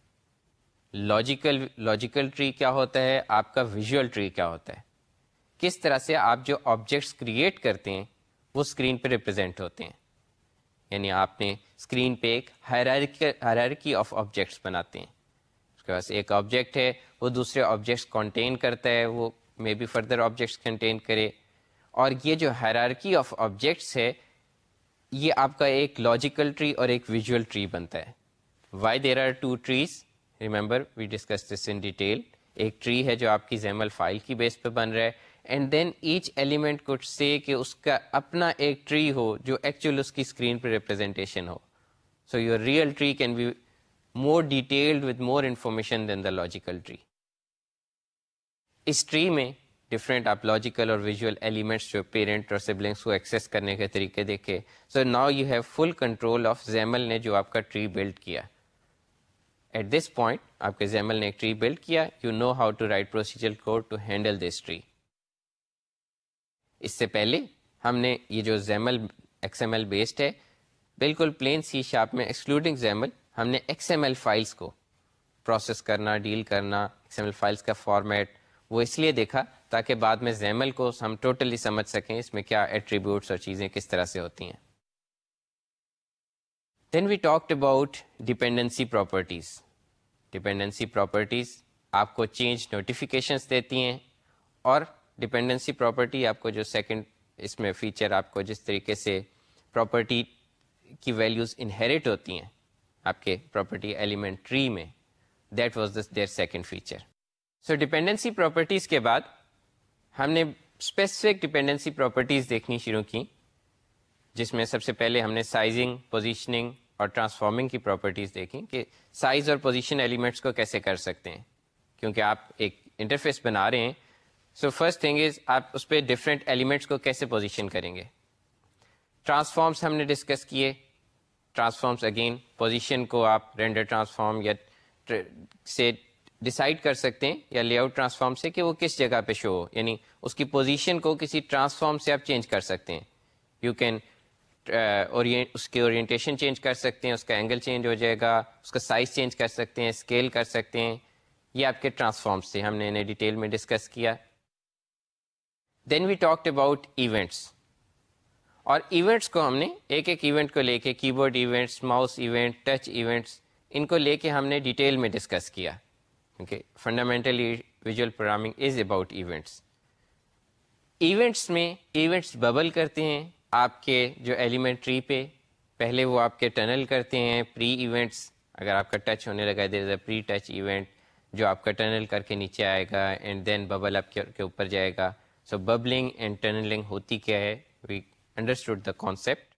لاجیکل لاجیکل ٹری کیا ہوتا ہے آپ کا ویژول ٹری کیا ہوتا ہے کس طرح سے آپ جو آبجیکٹس کریٹ کرتے ہیں وہ اسکرین پہ ریپرزینٹ ہوتے ہیں یعنی آپ نے اسکرین پہ ایک ہیرارکل ہیرارکی آف آبجیکٹس بناتے ہیں اس کے پاس ایک آبجیکٹ ہے وہ دوسرے آبجیکٹس کنٹین کرتا ہے وہ may be further objects contain کرے اور یہ جو ہیرارکی آف آبجیکٹس ہے یہ آپ کا ایک لاجیکل ٹری اور ایک ویژول ٹری بنتا ہے why there are two trees remember we discuss this in detail ایک ٹری ہے جو آپ کی زیمل فائل کی بیس پہ بن رہا ہے اینڈ دین ایچ ایلیمنٹ کو سے کہ اس کا اپنا ایک ٹری ہو جو ایکچوئل اس کی اسکرین پہ representation who so your real tree can be more detailed with more information than the logical tree us tree میں ڈفرینٹ آپ لاجیکل اور ویژول ایلیمنٹس جو پیرنٹ اور سبلنگس کو ایکسیس کرنے کے طریقے دیکھے so now you have full control of XAML نے جو آپ کا ٹری بلڈ کیا ایٹ دس پوائنٹ آپ کے زیمل نے ایک ٹری بلڈ کیا you know how to write procedure code to handle this tree اس سے پہلے ہم نے یہ جو XAML X M L based ہے بالکل پلین سی شاپ میں ایکسکلوڈنگ زیمل ہم نے ایکس ایم ایل فائلس کو پروسیس کرنا ڈیل کرنا ایکس ایم ایل فائلس کا فارمیٹ وہ اس لیے دیکھا تاکہ بعد میں زیمل کو ہم ٹوٹلی سمجھ سکیں اس میں کیا ایٹریبیوٹس اور چیزیں کس طرح سے ہوتی ہیں then we talked about dependency properties dependency properties آپ کو چینج نوٹیفیکیشنس دیتی ہیں اور ڈیپینڈنسی پراپرٹی آپ کو جو سیکنڈ اس میں فیچر آپ کو جس طریقے سے پراپرٹی کی ویلیوز انہیریٹ ہوتی ہیں آپ کے پراپرٹی ایلیمنٹ ٹری میں that was this there second feature so dependency properties کے بعد ہم نے اسپیسیفک ڈپینڈنسی پراپرٹیز دیکھنی شروع کی جس میں سب سے پہلے ہم نے سائزنگ پوزیشننگ اور ٹرانسفارمنگ کی پراپرٹیز دیکھیں کہ سائز اور پوزیشن ایلیمنٹس کو کیسے کر سکتے ہیں کیونکہ آپ ایک انٹرفیس بنا رہے ہیں سو فرسٹ تھنگ از آپ اس پہ ڈفرینٹ ایلیمنٹس کو کیسے پوزیشن کریں گے ٹرانسفارمس ہم نے ڈسکس کیے ٹرانسفارمس اگین پوزیشن کو آپ رینڈر ٹرانسفارم یا سے ڈسائڈ کر سکتے ہیں یا لے آؤٹ ٹرانسفارم سے کہ وہ کس جگہ پہ شو ہو یعنی اس کی پوزیشن کو کسی ٹرانسفارم سے آپ چینج کر سکتے ہیں یو کین اس کی اورینٹیشن چینج کر سکتے ہیں اس کا اینگل چینج ہو جائے گا اس کا سائز چینج کر سکتے ہیں اسکیل کر سکتے ہیں یہ آپ کے ٹرانسفارمس سے ہم نے انہیں ڈیٹیل میں ڈسکس کیا then we talk about events اور ایونٹس کو ہم نے ایک ایک ایونٹ کو لے کے keyboard events mouse event touch events ان کو لے کے ہم نے ڈیٹیل میں ڈسکس کیا کیونکہ fundamentally visual programming is about events events میں ایونٹس ببل کرتے ہیں آپ کے جو ایلیمنٹری پہ پہلے وہ آپ کے ٹنل کرتے ہیں پری ایونٹس اگر آپ کا ٹچ ہونے لگا there is a pre touch event جو آپ کا ٹنل کر کے نیچے آئے گا اینڈ دین ببل آپ کے اوپر جائے گا سو ببلنگ اینڈ ٹنلنگ ہوتی کیا ہے وی انڈرسٹوڈ دا کانسیپٹ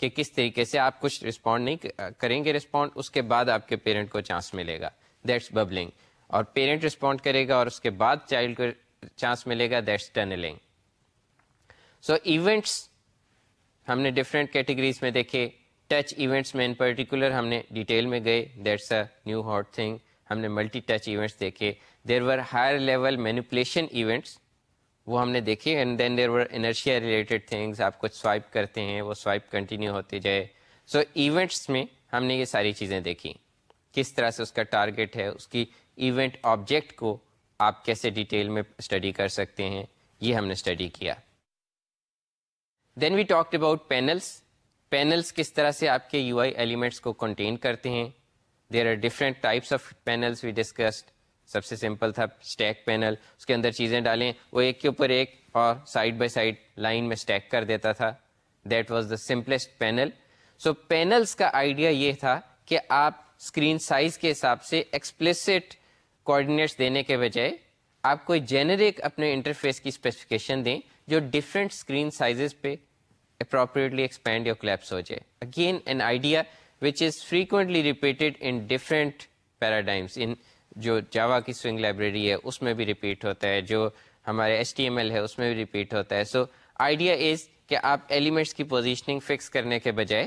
کہ کس طریقے سے آپ کچھ رسپونڈ نہیں کریں گے رسپونڈ اس کے بعد آپ کے پیرنٹ کو چانس ملے گا دیٹس ببلنگ اور پیرنٹ رسپونڈ کرے گا اور اس کے بعد چائلڈ کو چانس ملے گا دیٹس ٹنلنگ سو ایونٹس ہم نے ڈفرینٹ کیٹیگریز میں دیکھے ٹچ ایونٹس میں ان پرٹیکولر ہم نے ڈیٹیل میں گئے that's a new hot thing ہم نے ملٹی ٹچ ایونٹس دیکھے there were higher level manipulation events وہ ہم نے دیکھے and then there were inertia related things آپ کچھ سوائپ کرتے ہیں وہ سوائپ کنٹینیو ہوتے جائے سو so, ایونٹس میں ہم نے یہ ساری چیزیں دیکھیں کس طرح سے اس کا ٹارگیٹ ہے اس کی ایونٹ آبجیکٹ کو آپ کیسے ڈیٹیل میں اسٹڈی کر سکتے ہیں یہ ہم نے اسٹڈی کیا then we about panels panels کس طرح سے آپ کے یو آئی ایلیمنٹس کو کنٹین کرتے ہیں there are types of panels we discussed سب سے سمپل تھا اسٹیک پینل اس کے اندر چیزیں ڈالیں وہ ایک کے اوپر ایک اور سائڈ بائی سائڈ لائن میں اسٹیک کر دیتا تھا that was the simplest panel so panels کا آئیڈیا یہ تھا کہ آپ اسکرین سائز کے حساب سے ایکسپلسٹ کوآڈینیٹس دینے کے بجائے آپ کوئی جینرک اپنے انٹرفیس کی اسپیسیفکیشن دیں جو ڈفرینٹ اسکرین سائزز پہ اپروپریٹلی ایکسپینڈ یا کلیپس ہو جائے again an idea which is frequently repeated in different paradigms in جو جاوا کی سوئنگ لائبریری ہے اس میں بھی ریپیٹ ہوتا ہے جو ہمارے ایس ٹی ایم ایل ہے اس میں بھی ریپیٹ ہوتا ہے سو آئیڈیا از کہ آپ ایلیمنٹس کی پوزیشننگ فکس کرنے کے بجائے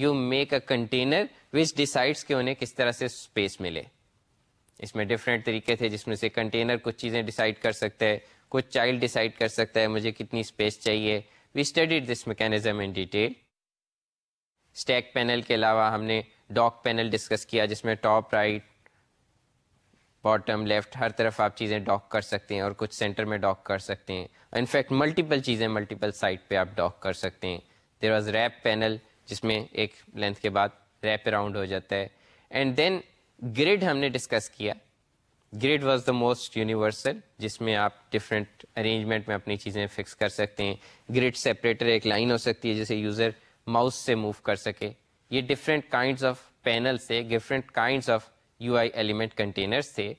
you make a container which decides کہ انہیں کس طرح سے اسپیس ملے اس میں ڈفرینٹ طریقے تھے جس میں سے کنٹینر کچھ چیزیں ڈسائڈ کر سکتے ہیں کچھ چائلڈ ڈیسائڈ کر سکتا ہے مجھے کتنی اسپیس چاہیے we study this mechanism in detail stack panel کے علاوہ ہم نے ڈاک پینل ڈسکس کیا جس میں ٹاپ رائٹ باٹم لیفٹ ہر طرف آپ چیزیں ڈاک کر سکتے ہیں اور کچھ سینٹر میں ڈاک کر سکتے ہیں انفیکٹ ملٹیپل چیزیں ملٹیپل سائٹ پہ آپ ڈاک کر سکتے ہیں دیر واز ریپ پینل جس میں ایک لینتھ کے بعد ریپ اراؤنڈ ہو جاتا ہے اینڈ دین گریڈ ہم نے ڈسکس کیا grid was the most universal جس میں آپ ڈفرینٹ ارینجمنٹ میں اپنی چیزیں فکس کر سکتے ہیں گریڈ سیپریٹر ایک لائن ہو سکتی ہے جسے یوزر ماؤس سے موو کر سکے یہ ڈفرینٹ کائنڈس آف پینل تھے different kinds of U I element containers تھے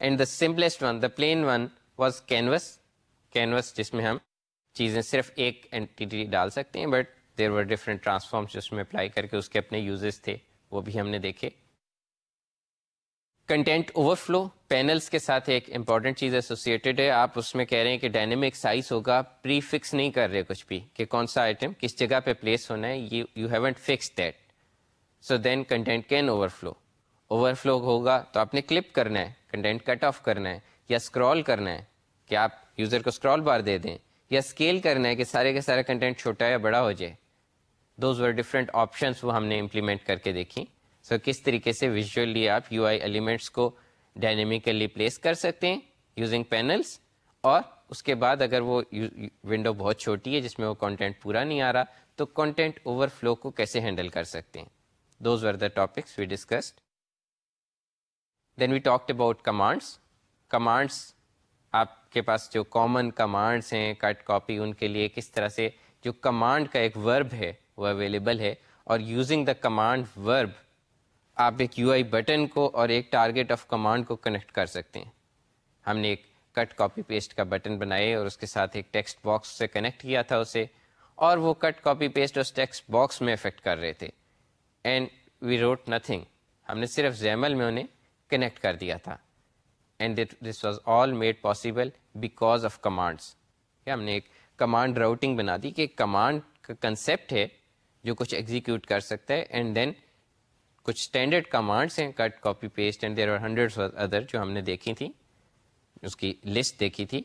and the simplest one the plain one was canvas canvas جس میں ہم چیزیں صرف ایک اینٹی ڈال سکتے ہیں but there were different transforms جس میں اپلائی کر کے اس کے اپنے یوزز تھے وہ بھی ہم نے دیکھے کنٹینٹ اوور فلو پینلس کے ساتھ ایک امپورٹنٹ چیز ایسوسیٹیڈ ہے آپ اس میں کہہ رہے ہیں کہ ڈائنمک سائز ہوگا پری فکس نہیں کر رہے کچھ بھی کہ کون سا آئٹم کس جگہ پہ پلیس ہونا ہے you you haven't fix that so then content can overflow overflow ہوگا تو آپ نے کلپ کرنا ہے کنٹینٹ کٹ آف کرنا ہے یا اسکرال کرنا ہے کہ آپ یوزر کو اسکرال بار دے دیں یا اسکیل کرنا ہے کہ سارے کے سارے کنٹینٹ چھوٹا یا بڑا ہو جائے دوز ور ڈفرینٹ آپشنس وہ ہم نے امپلیمنٹ کر کے دیکھیں سو so, کس طریقے سے ویژولی آپ یو آئی ایلیمنٹس کو ڈائنیمیکلی پلیس کر سکتے ہیں یوزنگ پینلس اور اس کے بعد اگر وہ ونڈو بہت چھوٹی ہے جس میں وہ کانٹینٹ پورا نہیں آ رہا تو کانٹینٹ اوور فلو کو کیسے ہینڈل کر سکتے ہیں those are the topics we discussed then we talk about commands commands آپ کے پاس جو کامن کمانڈس ہیں کٹ کاپی ان کے لیے کس طرح سے جو کمانڈ کا ایک ورب ہے وہ اویلیبل ہے اور یوزنگ دا کمانڈ ورب آپ ایک یو آئی بٹن کو اور ایک ٹارگیٹ آف کمانڈ کو کنیکٹ کر سکتے ہیں ہم نے ایک کٹ کاپی پیسٹ کا بٹن بنائے اور اس کے ساتھ ایک ٹیکسٹ باکس سے کنیکٹ کیا تھا اسے اور وہ کٹ کاپی پیسٹ اس ٹیکسٹ باکس میں افیکٹ کر رہے تھے اینڈ وی روٹ نتھنگ ہم نے صرف زیمل میں انہیں کنیکٹ کر دیا تھا and this was all made possible because of commands ہم نے ایک کمانڈ راؤٹنگ بنا دی کہ کمانڈ کا کنسیپٹ ہے جو کچھ ایگزیکیوٹ کر سکتا ہے اینڈ دین کچھ اسٹینڈرڈ کمانڈس ہیں cut copy paste and there are hundred other جو ہم نے دیکھی تھیں اس کی لسٹ دیکھی تھی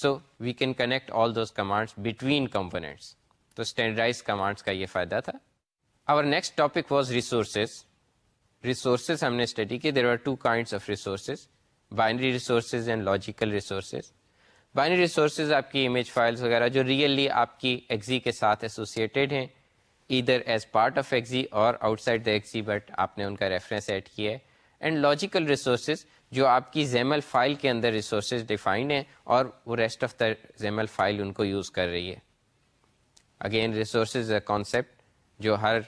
so we can connect all those commands between components تو اسٹینڈرڈائز کمانڈس کا یہ فائدہ تھا اور next topic was resources resources ہم نے اسٹڈی کی there are two kinds of resources binary resources and logical resources binary resources آپ کی امیج فائلس وغیرہ جو ریئلی آپ کی ایگزی کے ساتھ ایسوسیٹیڈ ہیں ادھر ایز پارٹ آف ایکزی اور outside the exe but آپ نے ان کا ریفرنس ایڈ کیا ہے اینڈ لاجیکل ریسورسز جو آپ کی زیمل فائل کے اندر ریسورسز ڈیفائن ہیں اور وہ rest of the XAML file ان کو یوز کر رہی ہے اگین ریسورسز اے کانسیپٹ جو ہر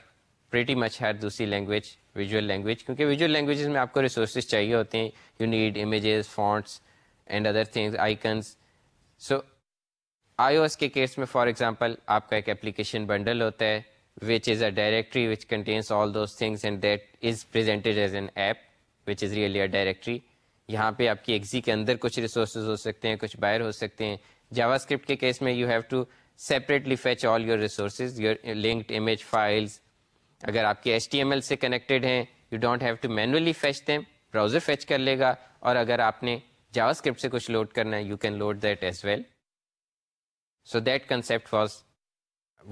پریٹی مچ ہر دوسری لینگویج ویژول لینگویج کیونکہ ویژول لینگویجز میں آپ کو ریسورسز چاہیے ہوتے ہیں you need images fonts and other things icons so I O S کے کیس میں فار ایگزامپل آپ کا ایک اپلیکیشن بنڈل ہوتا ہے which is a directory which contains all those things and that is presented as an app which is real your directory یہاں پہ آپ کی ایگزی کے اندر کچھ ریسورسز ہو سکتے ہیں کچھ بائر ہو سکتے ہیں جاوا اسکرپٹ کے کیس میں you have to separately fetch all your resources your linked image file اگر آپ کے ایچ ٹی ایم ایل سے کنیکٹیڈ ہیں you don't have to manually fetch them browser fetch کر لے گا اور اگر آپ نے جاوا اسکرپٹ سے کچھ لوڈ کرنا ہے you can load that as well so that concept was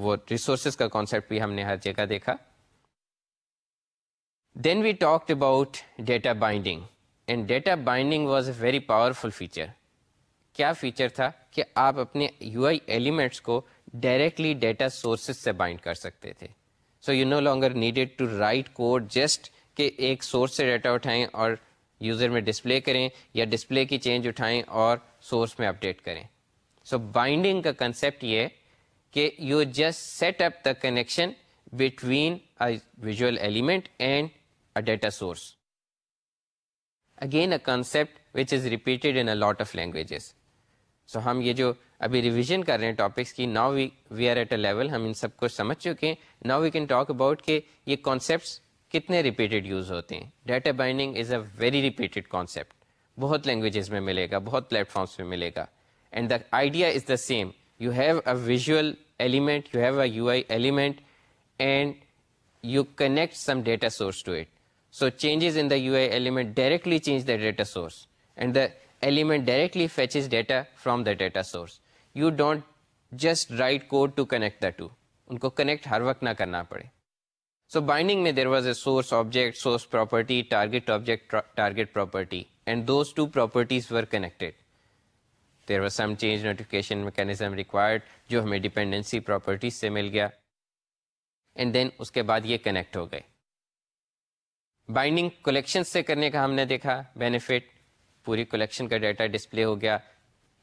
وہ ریسورسز کا کانسیپٹ بھی ہم نے ہر جگہ دیکھا then we talked about data binding and data binding was a very powerful feature کیا فیچر تھا کہ آپ اپنے یو آئی ایلیمنٹس کو ڈائریکٹلی ڈیٹا سورسز سے بائنڈ کر سکتے تھے so you no longer needed to write code just کہ ایک سورس سے ڈیٹا اٹھائیں اور یوزر میں ڈسپلے کریں یا ڈسپلے کی چینج اٹھائیں اور سورس میں اپڈیٹ کریں سو بائنڈنگ کا کنسیپٹ یہ کہ you just set up the connection between visual element and a data source again a concept which is repeated in lot of languages so ہم یہ جو ابھی ریویژن کر رہے ہیں ٹاپکس کی now we we are at a level ہم ان سب کو سمجھ چکے ہیں now we can talk about کہ یہ کانسیپٹس کتنے ریپیٹیڈ یوز ہوتے ہیں data binding is a very repeated concept بہت لینگویجز میں ملے گا بہت پلیٹ فارمس میں ملے گا and the idea is the same you have a visual element you have a U I element and you connect some data source to it so changes in the U I element directly change the data source and the element directly fetches data from the data source you don't just write code to connect the two ان کو connect ہر وقت نہ کرنا پڑے so binding میں there was a source object source property target object target property and those two properties were connected there was some change notification mechanism required جو ہمیں dependency properties سے مل گیا اینڈ دین اس کے بعد یہ کنیکٹ ہو گئے بائنڈنگ کولیکشن سے کرنے کا ہم نے دیکھا بینیفٹ پوری کلیکشن کا ڈیٹا ڈسپلے ہو گیا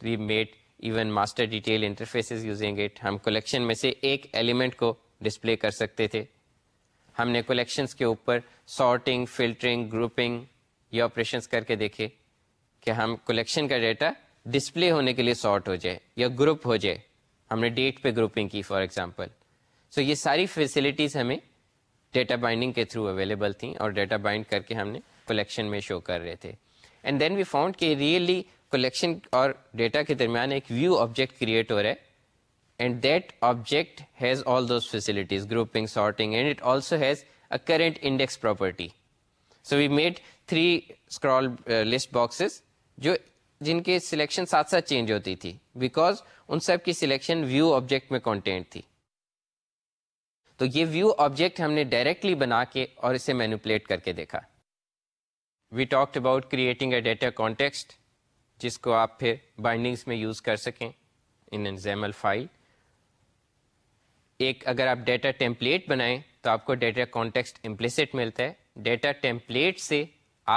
we made even master detail interfaces using it ہم کلیکشن میں سے ایک ایلیمنٹ کو ڈسپلے کر سکتے تھے ہم نے کلیکشنس کے اوپر سارٹنگ فلٹرنگ گروپنگ یہ آپریشنس کر کے دیکھے کہ ہم کلیکشن کا ڈیٹا ڈسپلے ہونے کے لیے سارٹ ہو جائے یا گروپ ہو جائے ہم نے ڈیٹ پہ گروپنگ کی فار ایگزامپل سو یہ ساری فیسلٹیز ہمیں ڈیٹا بائنڈنگ کے تھرو اویلیبل تھیں اور ڈیٹا بائنڈ کر کے ہم نے کلیکشن میں شو کر رہے تھے اینڈ دین وی فاؤنڈ کہ ریئلی کلیکشن اور ڈیٹا کے درمیان ایک ویو آبجیکٹ کریٹ ہو رہا ہے and that object has all those facilities grouping sorting and it also has a current index property so we made three scroll list boxes جو جن کے سلیکشن ساتھ ساتھ چینج ہوتی تھی بیکاز ان سب کی سلیکشن ویو آبجیکٹ میں کانٹینٹ تھی تو یہ ویو آبجیکٹ ہم نے ڈائریکٹلی بنا کے اور اسے مینوپلیٹ کر کے دیکھا وی ٹاک اباؤٹ کریئٹنگ جس کو آپ پھر بائنڈنگس میں یوز کر سکیں ان فائل ایک اگر آپ ڈیٹا ٹیمپلیٹ بنائیں تو آپ کو ڈیٹا کانٹیکسٹ امپلیسٹ ملتا ہے ڈیٹا ٹیمپلیٹ سے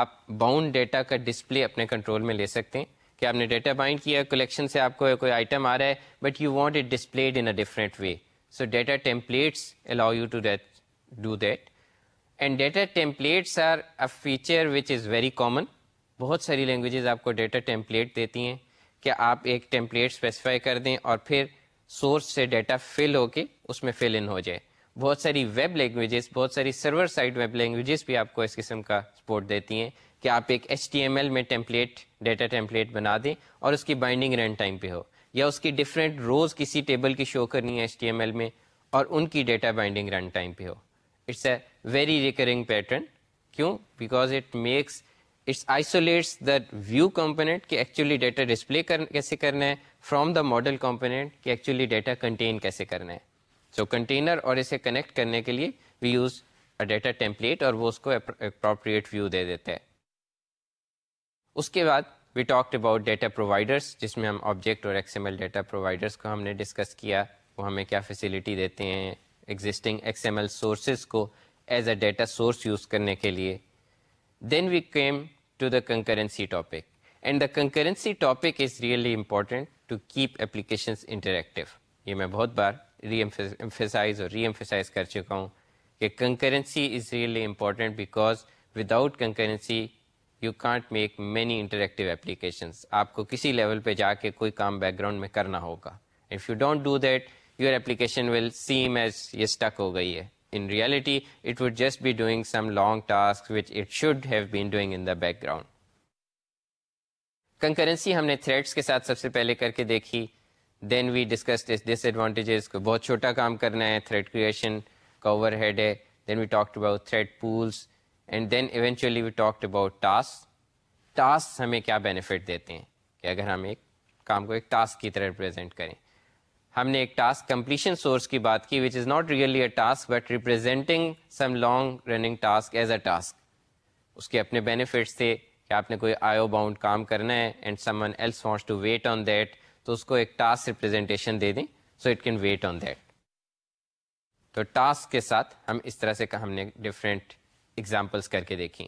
آپ باؤنڈ ڈیٹا کا ڈسپلے اپنے کنٹرول میں لے سکتے ہیں کہ آپ نے ڈیٹا بائنڈ کیا کلیکشن سے آپ کو کوئی آئٹم آ رہا ہے but you want it displayed in a different way so data templates allow you to that do that and data templates are a feature which is very common بہت ساری لینگویجز آپ کو ڈیٹا ٹیمپلیٹ دیتی ہیں کہ آپ ایک template specify کر دیں اور پھر سورس سے ڈیٹا فل ہو کے اس میں فل ان ہو جائے بہت ساری ویب لینگویجز بہت ساری سرور سائڈ ویب لینگویجز بھی آپ کو اس قسم کا سپورٹ دیتی ہیں کہ آپ ایک ایچ ٹی ایم ایل میں ٹیمپلیٹ ڈیٹا ٹیمپلیٹ بنا دیں اور اس کی بائنڈنگ رن ٹائم پہ ہو یا اس کی ڈفرینٹ روز کسی ٹیبل کی شو کرنی ہے ایچ ٹی ایم ایل میں اور ان کی ڈیٹا بائنڈنگ رن ٹائم پہ ہو it's a very recurring pattern کیوں because it makes it's isolates the view component کہ ایکچولی ڈیٹا ڈسپلے کیسے کرنا ہے فرام دا ماڈل کمپوننٹ کہ ایکچولی ڈیٹا کنٹین کیسے کرنا ہے سو کنٹینر اور اسے کنیکٹ کرنے کے لیے وی یوز ڈیٹا ٹیمپلیٹ اور وہ اس کو اپروپریٹ ویو دے دیتے ہیں اس کے بعد we talked about data providers جس میں ہم آبجیکٹ اور X M L data providers کو ہم نے ڈسکس کیا وہ ہمیں کیا فیسلٹی دیتے ہیں existing X M L sources کو as a data source use کرنے کے لیے then we came to the concurrency topic and the concurrency topic is really important to keep applications interactive یہ میں بہت بار ری ایمفیسائز اور ری ایمفیسائز کر چکا ہوں کہ concurrency is really important because without concurrency you can't make many interactive applications آپ کو کسی لیول پہ جا کے کوئی کام بیک گراؤنڈ میں کرنا ہوگا if you don't do that your application will seem as یہ اسٹک ہو گئی ہے in reality it would just be doing some long task which it should have been doing in the background concurrency ہم نے threads کے ساتھ سب سے پہلے کر کے دیکھی then we discuss disadvantages کو بہت چھوٹا کام کرنا ہے تھریڈ کریشن کا اوور ہیڈ ہے then we talk about thread pools and then eventually we about task task ہمیں کیا بینیفٹ دیتے ہیں کہ اگر ہم ایک کام کو ایک ٹاسک کی طرح ریپرزینٹ کریں ہم نے ایک ٹاسک کمپلیشن سورس کی بات کی which is not really a a task task task but representing some long running as اس کے اپنے بینیفٹس تھے کہ آپ نے کوئی آئیو باؤنڈ کام کرنا ہے and someone else wants to wait on that تو اس کو ایک ٹاسک ریپرزینٹیشن دے دیں so it can wait on that تو ٹاسک کے ساتھ ہم اس طرح سے ہم نے ڈفرینٹ ایگزامپلس کر کے دیکھیں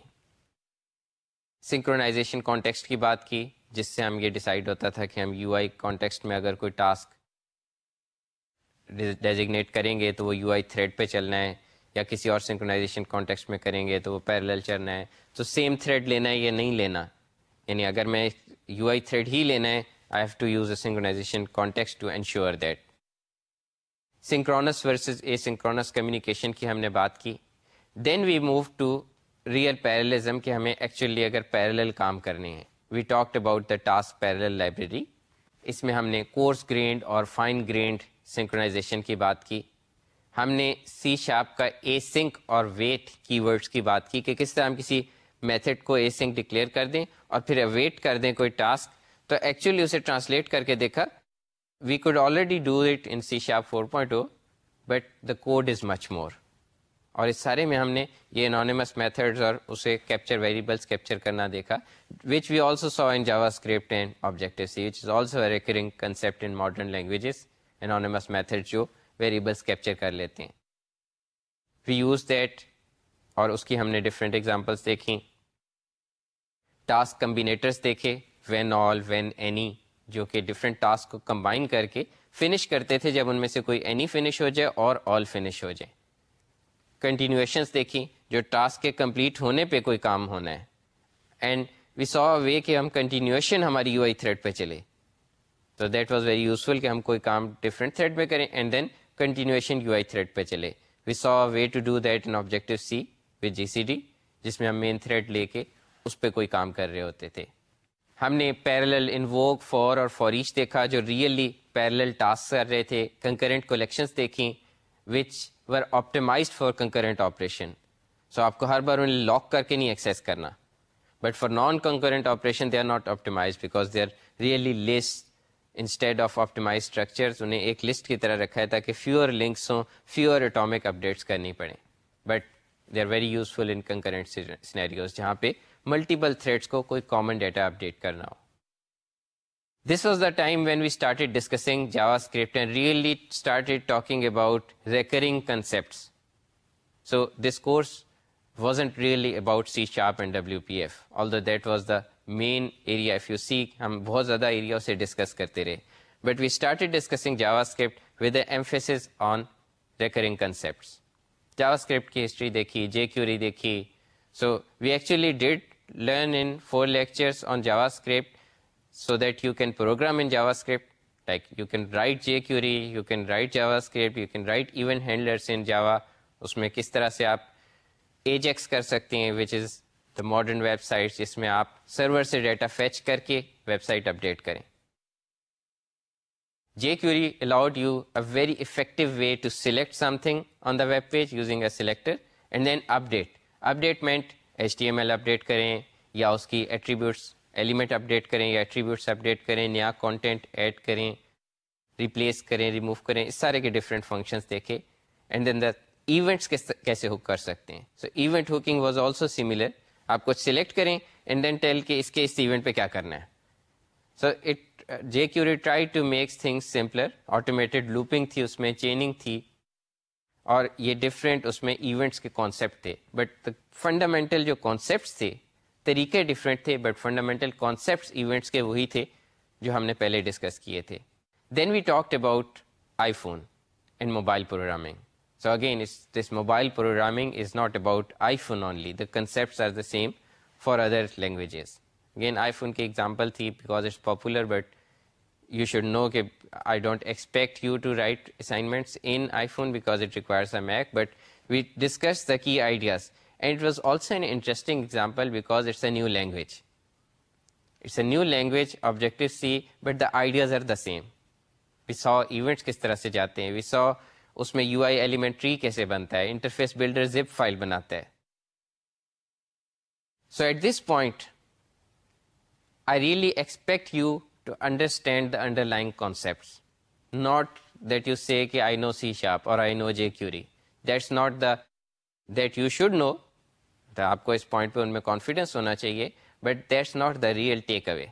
سنکرونائزیشن کانٹیکسٹ کی بات کی جس سے ہم یہ ڈیسائیڈ ہوتا تھا کہ ہم یو آئی کانٹیکسٹ میں اگر کوئی ٹاسک ڈیزگنیٹ کریں گے تو وہ یو آئی تھریڈ پہ چلنا ہے یا کسی اور سنکرونازیشن کانٹیکس میں کریں گے تو وہ پیرل چلنا ہے تو سیم تھریڈ لینا ہے یا نہیں لینا یعنی اگر میں یو آئی تھریڈ ہی لینا ہے I have to use a synchronization context to ensure that synchronous versus asynchronous communication کی ہم نے بات کی then we move to real parallelism کہ ہمیں ایکچولی اگر پیرل کام کرنے ہیں we talk about the task parallel library اس میں ہم نے کورس گرینڈ اور فائن گرینڈ سنکرونائزیشن کی بات کی ہم نے سی شاپ کا اے سنک اور ویٹ کی ورڈس کی بات کی کہ کس طرح ہم کسی میتھڈ کو اے سنک ڈکلیئر کر دیں اور پھر ویٹ کر دیں کوئی ٹاسک تو ایکچولی اسے ٹرانسلیٹ کر کے دیکھا we code already do it in C sharp four point O but the code is much more اور اس سارے میں ہم نے یہ انانیمس میتھڈز اور اسے کیپچر ویریبلس کیپچر کرنا دیکھا which we also saw in JavaScript and Objective C which is also recurring concept in modern languages anonymous method جو ویریبلس کیپچر کر لیتے ہیں وی یوز دیٹ اور اس کی ہم نے ڈفرینٹ ایگزامپلس دیکھیں ٹاسک کمبینیٹرس دیکھے وین آل وین اینی جو کہ ڈفرینٹ ٹاسک کو کمبائن کر کے فنش کرتے تھے جب ان میں سے کوئی اینی فنش ہو جائے اور آل فنش ہو جائے کنٹینیویشنس دیکھی جو ٹاسک کے کمپلیٹ ہونے پہ کوئی کام ہونا ہے اینڈ وی سو وے کہ ہم کنٹینیوشن ہماری یو آئی تھریڈ پہ چلے تو دیٹ واز ویری یوزفل کہ ہم کوئی کام ڈفرینٹ تھریڈ پہ کریں and then continuation U I thread پہ چلے we saw a way to do that in Objective C with G C D جس میں ہم مین تھریڈ لے کے اس پہ کوئی کام کر رہے ہوتے تھے ہم نے پیرل ان ووک فور اور فوریچ دیکھا جو ریئلی پیرل ٹاسک کر رہے تھے کنکرنٹ کولیکشنس دیکھیں which were optimized for concurrent operation so آپ کو ہر بار انہیں لاک کر کے نہیں ایکسیس کرنا but for non concurrent operation they are not optimize because they are really list instead of optimize structures انہیں ایک لسٹ کی طرح رکھا ہے تاکہ فیور لنکس ہوں فیور اٹامک اپڈیٹس کرنی پڑیں but they are very useful in concurrent scenarios جہاں پہ ملٹیپل تھریڈس کو کوئی کامن ڈیٹا اپڈیٹ کرنا ہو this was the time when we started discussing JavaScript and really started talking about recurring concept so this course wasn't really about C sharp and W P F all the that was the main area if you seek ہم بہت زیادہ area اسے discuss کرتے رہے but we started discussing جاواز with focus on recurring concepts JavaScript کی history دیکھی jQuery دیکھی so we actually did learn in four lectures on JavaScript so that you can program in Like script like you can write jQuery you can write write event handlers in Java. اس میں کس طرح سے آپ Ajax کر سکتے ہیں which is the modern website جس میں آپ سرور سے ڈیٹا فیچ کر کے ویب سائٹ اپڈیٹ کریں jQuery allowed you a very effective way to select something on the web page using a selector and then update update meant H T M L update کریں یا اس کی attributes element update کریں یا attributes update کریں نیا content add کریں replace کریں ریموو کریں اس سارے کے ڈفرینٹ فنکشنس دیکھیں اینڈ دین دا ایونٹس کیسے ہوک کر سکتے ہیں so event hooking was also similar آپ کچھ سلیکٹ کریں اینڈ دین ٹیل کہ اس کے اس ایونٹ پہ کیا کرنا ہے so it jQuery try to make things simpler automated looping تھی اس میں چیننگ تھی اور یہ ڈفرینٹ اس میں ایونٹس کے کانسیپٹ تھے بٹ فنڈامنٹل جو کانسیپٹس تھے طریقے ڈفرینٹ تھے بٹ فنڈامنٹل کانسیپٹس ایونٹس کے وہی تھے جو ہم نے پہلے ڈسکس کیے تھے then we talked about iPhone and mobile programming programming so again this mobile is not about iPhone only the concepts are the same for other languages again iPhone کی ایگزامپل تھی because it's popular but you should know کہ I don't expect you to write assignments in iPhone because it requires a Mac but we discuss the key ideas and was also an interesting example because new language new language object C but the ideas are the same we saw event کس طرح سے جاتے ہیں U I elementary کیسے بنتا ہے interface builder zip file بناتا ہے so at this point I really expect you to understand the underlying concept not that you see کہ آئی نو سی شاپ اور دیٹ یو شوڈ نو سکتا ہے آپ کو اس پوائنٹ پہ ان میں کانفیڈینس ہونا چاہیے but that's not the real takeaway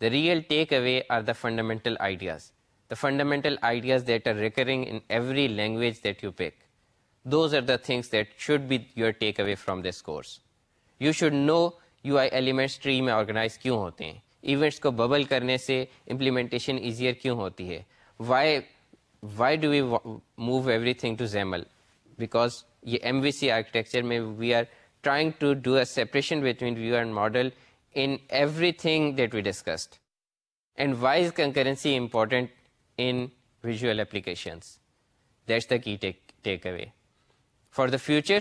the real takeaway are the fundamental ideas the fundamental ideas that are recurring in every language that you pick those are the things that should be your takeaway from this course you should know U I elements tree میں organize کیوں ہوتے ہیں events کو bubble کرنے سے implementation easier کیوں ہوتی ہے why why do you move everything to XAML because یہ ایم وی سی آرکیٹیکچر میں we are trying to do a separation between viewer and model in everything that we discussed. And why is concurrency important in visual applications? That's the key takeaway. For the future,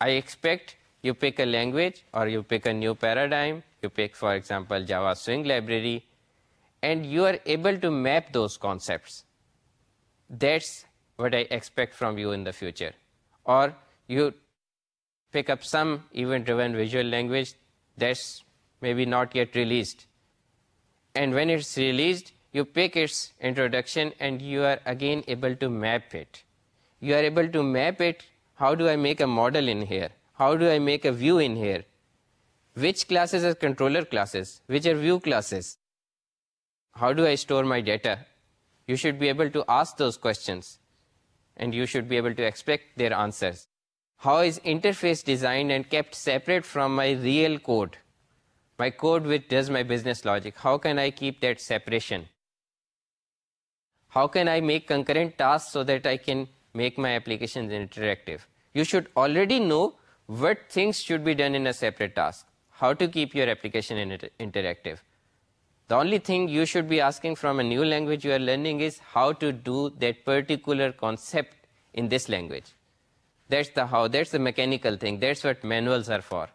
I expect you pick a language or you pick a new paradigm, you pick, for example, Java Swing library, and you are able to map those concepts. That's what I expect from you in the future. Or you pick up some event-driven visual language that's maybe not yet released. And when it's released, you pick its introduction and you are again able to map it. You are able to map it. How do I make a model in here? How do I make a view in here? Which classes are controller classes? Which are view classes? How do I store my data? You should be able to ask those questions, and you should be able to expect their answers how is interface designed and kept separate from my real code, my code which does my business logic? How can I keep that separation? How can I make concurrent tasks so that I can make my applications interactive? You should already know what things should be done in a separate task, how to keep your application interactive. The only thing you should be asking from a new language you are learning is how to do that particular concept in this language. That's the how, that's the mechanical thing, that's what manuals are for.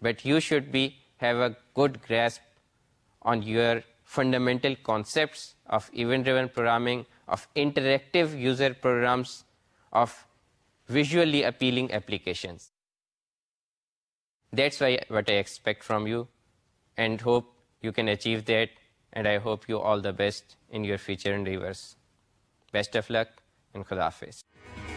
But you should have a good grasp on your fundamental concepts of event-driven programming, of interactive user programs, of visually appealing applications. That's what I expect from you, and hope you can achieve that, and I hope you all the best in your future endeavors. Best of luck and Khuda Hafiz.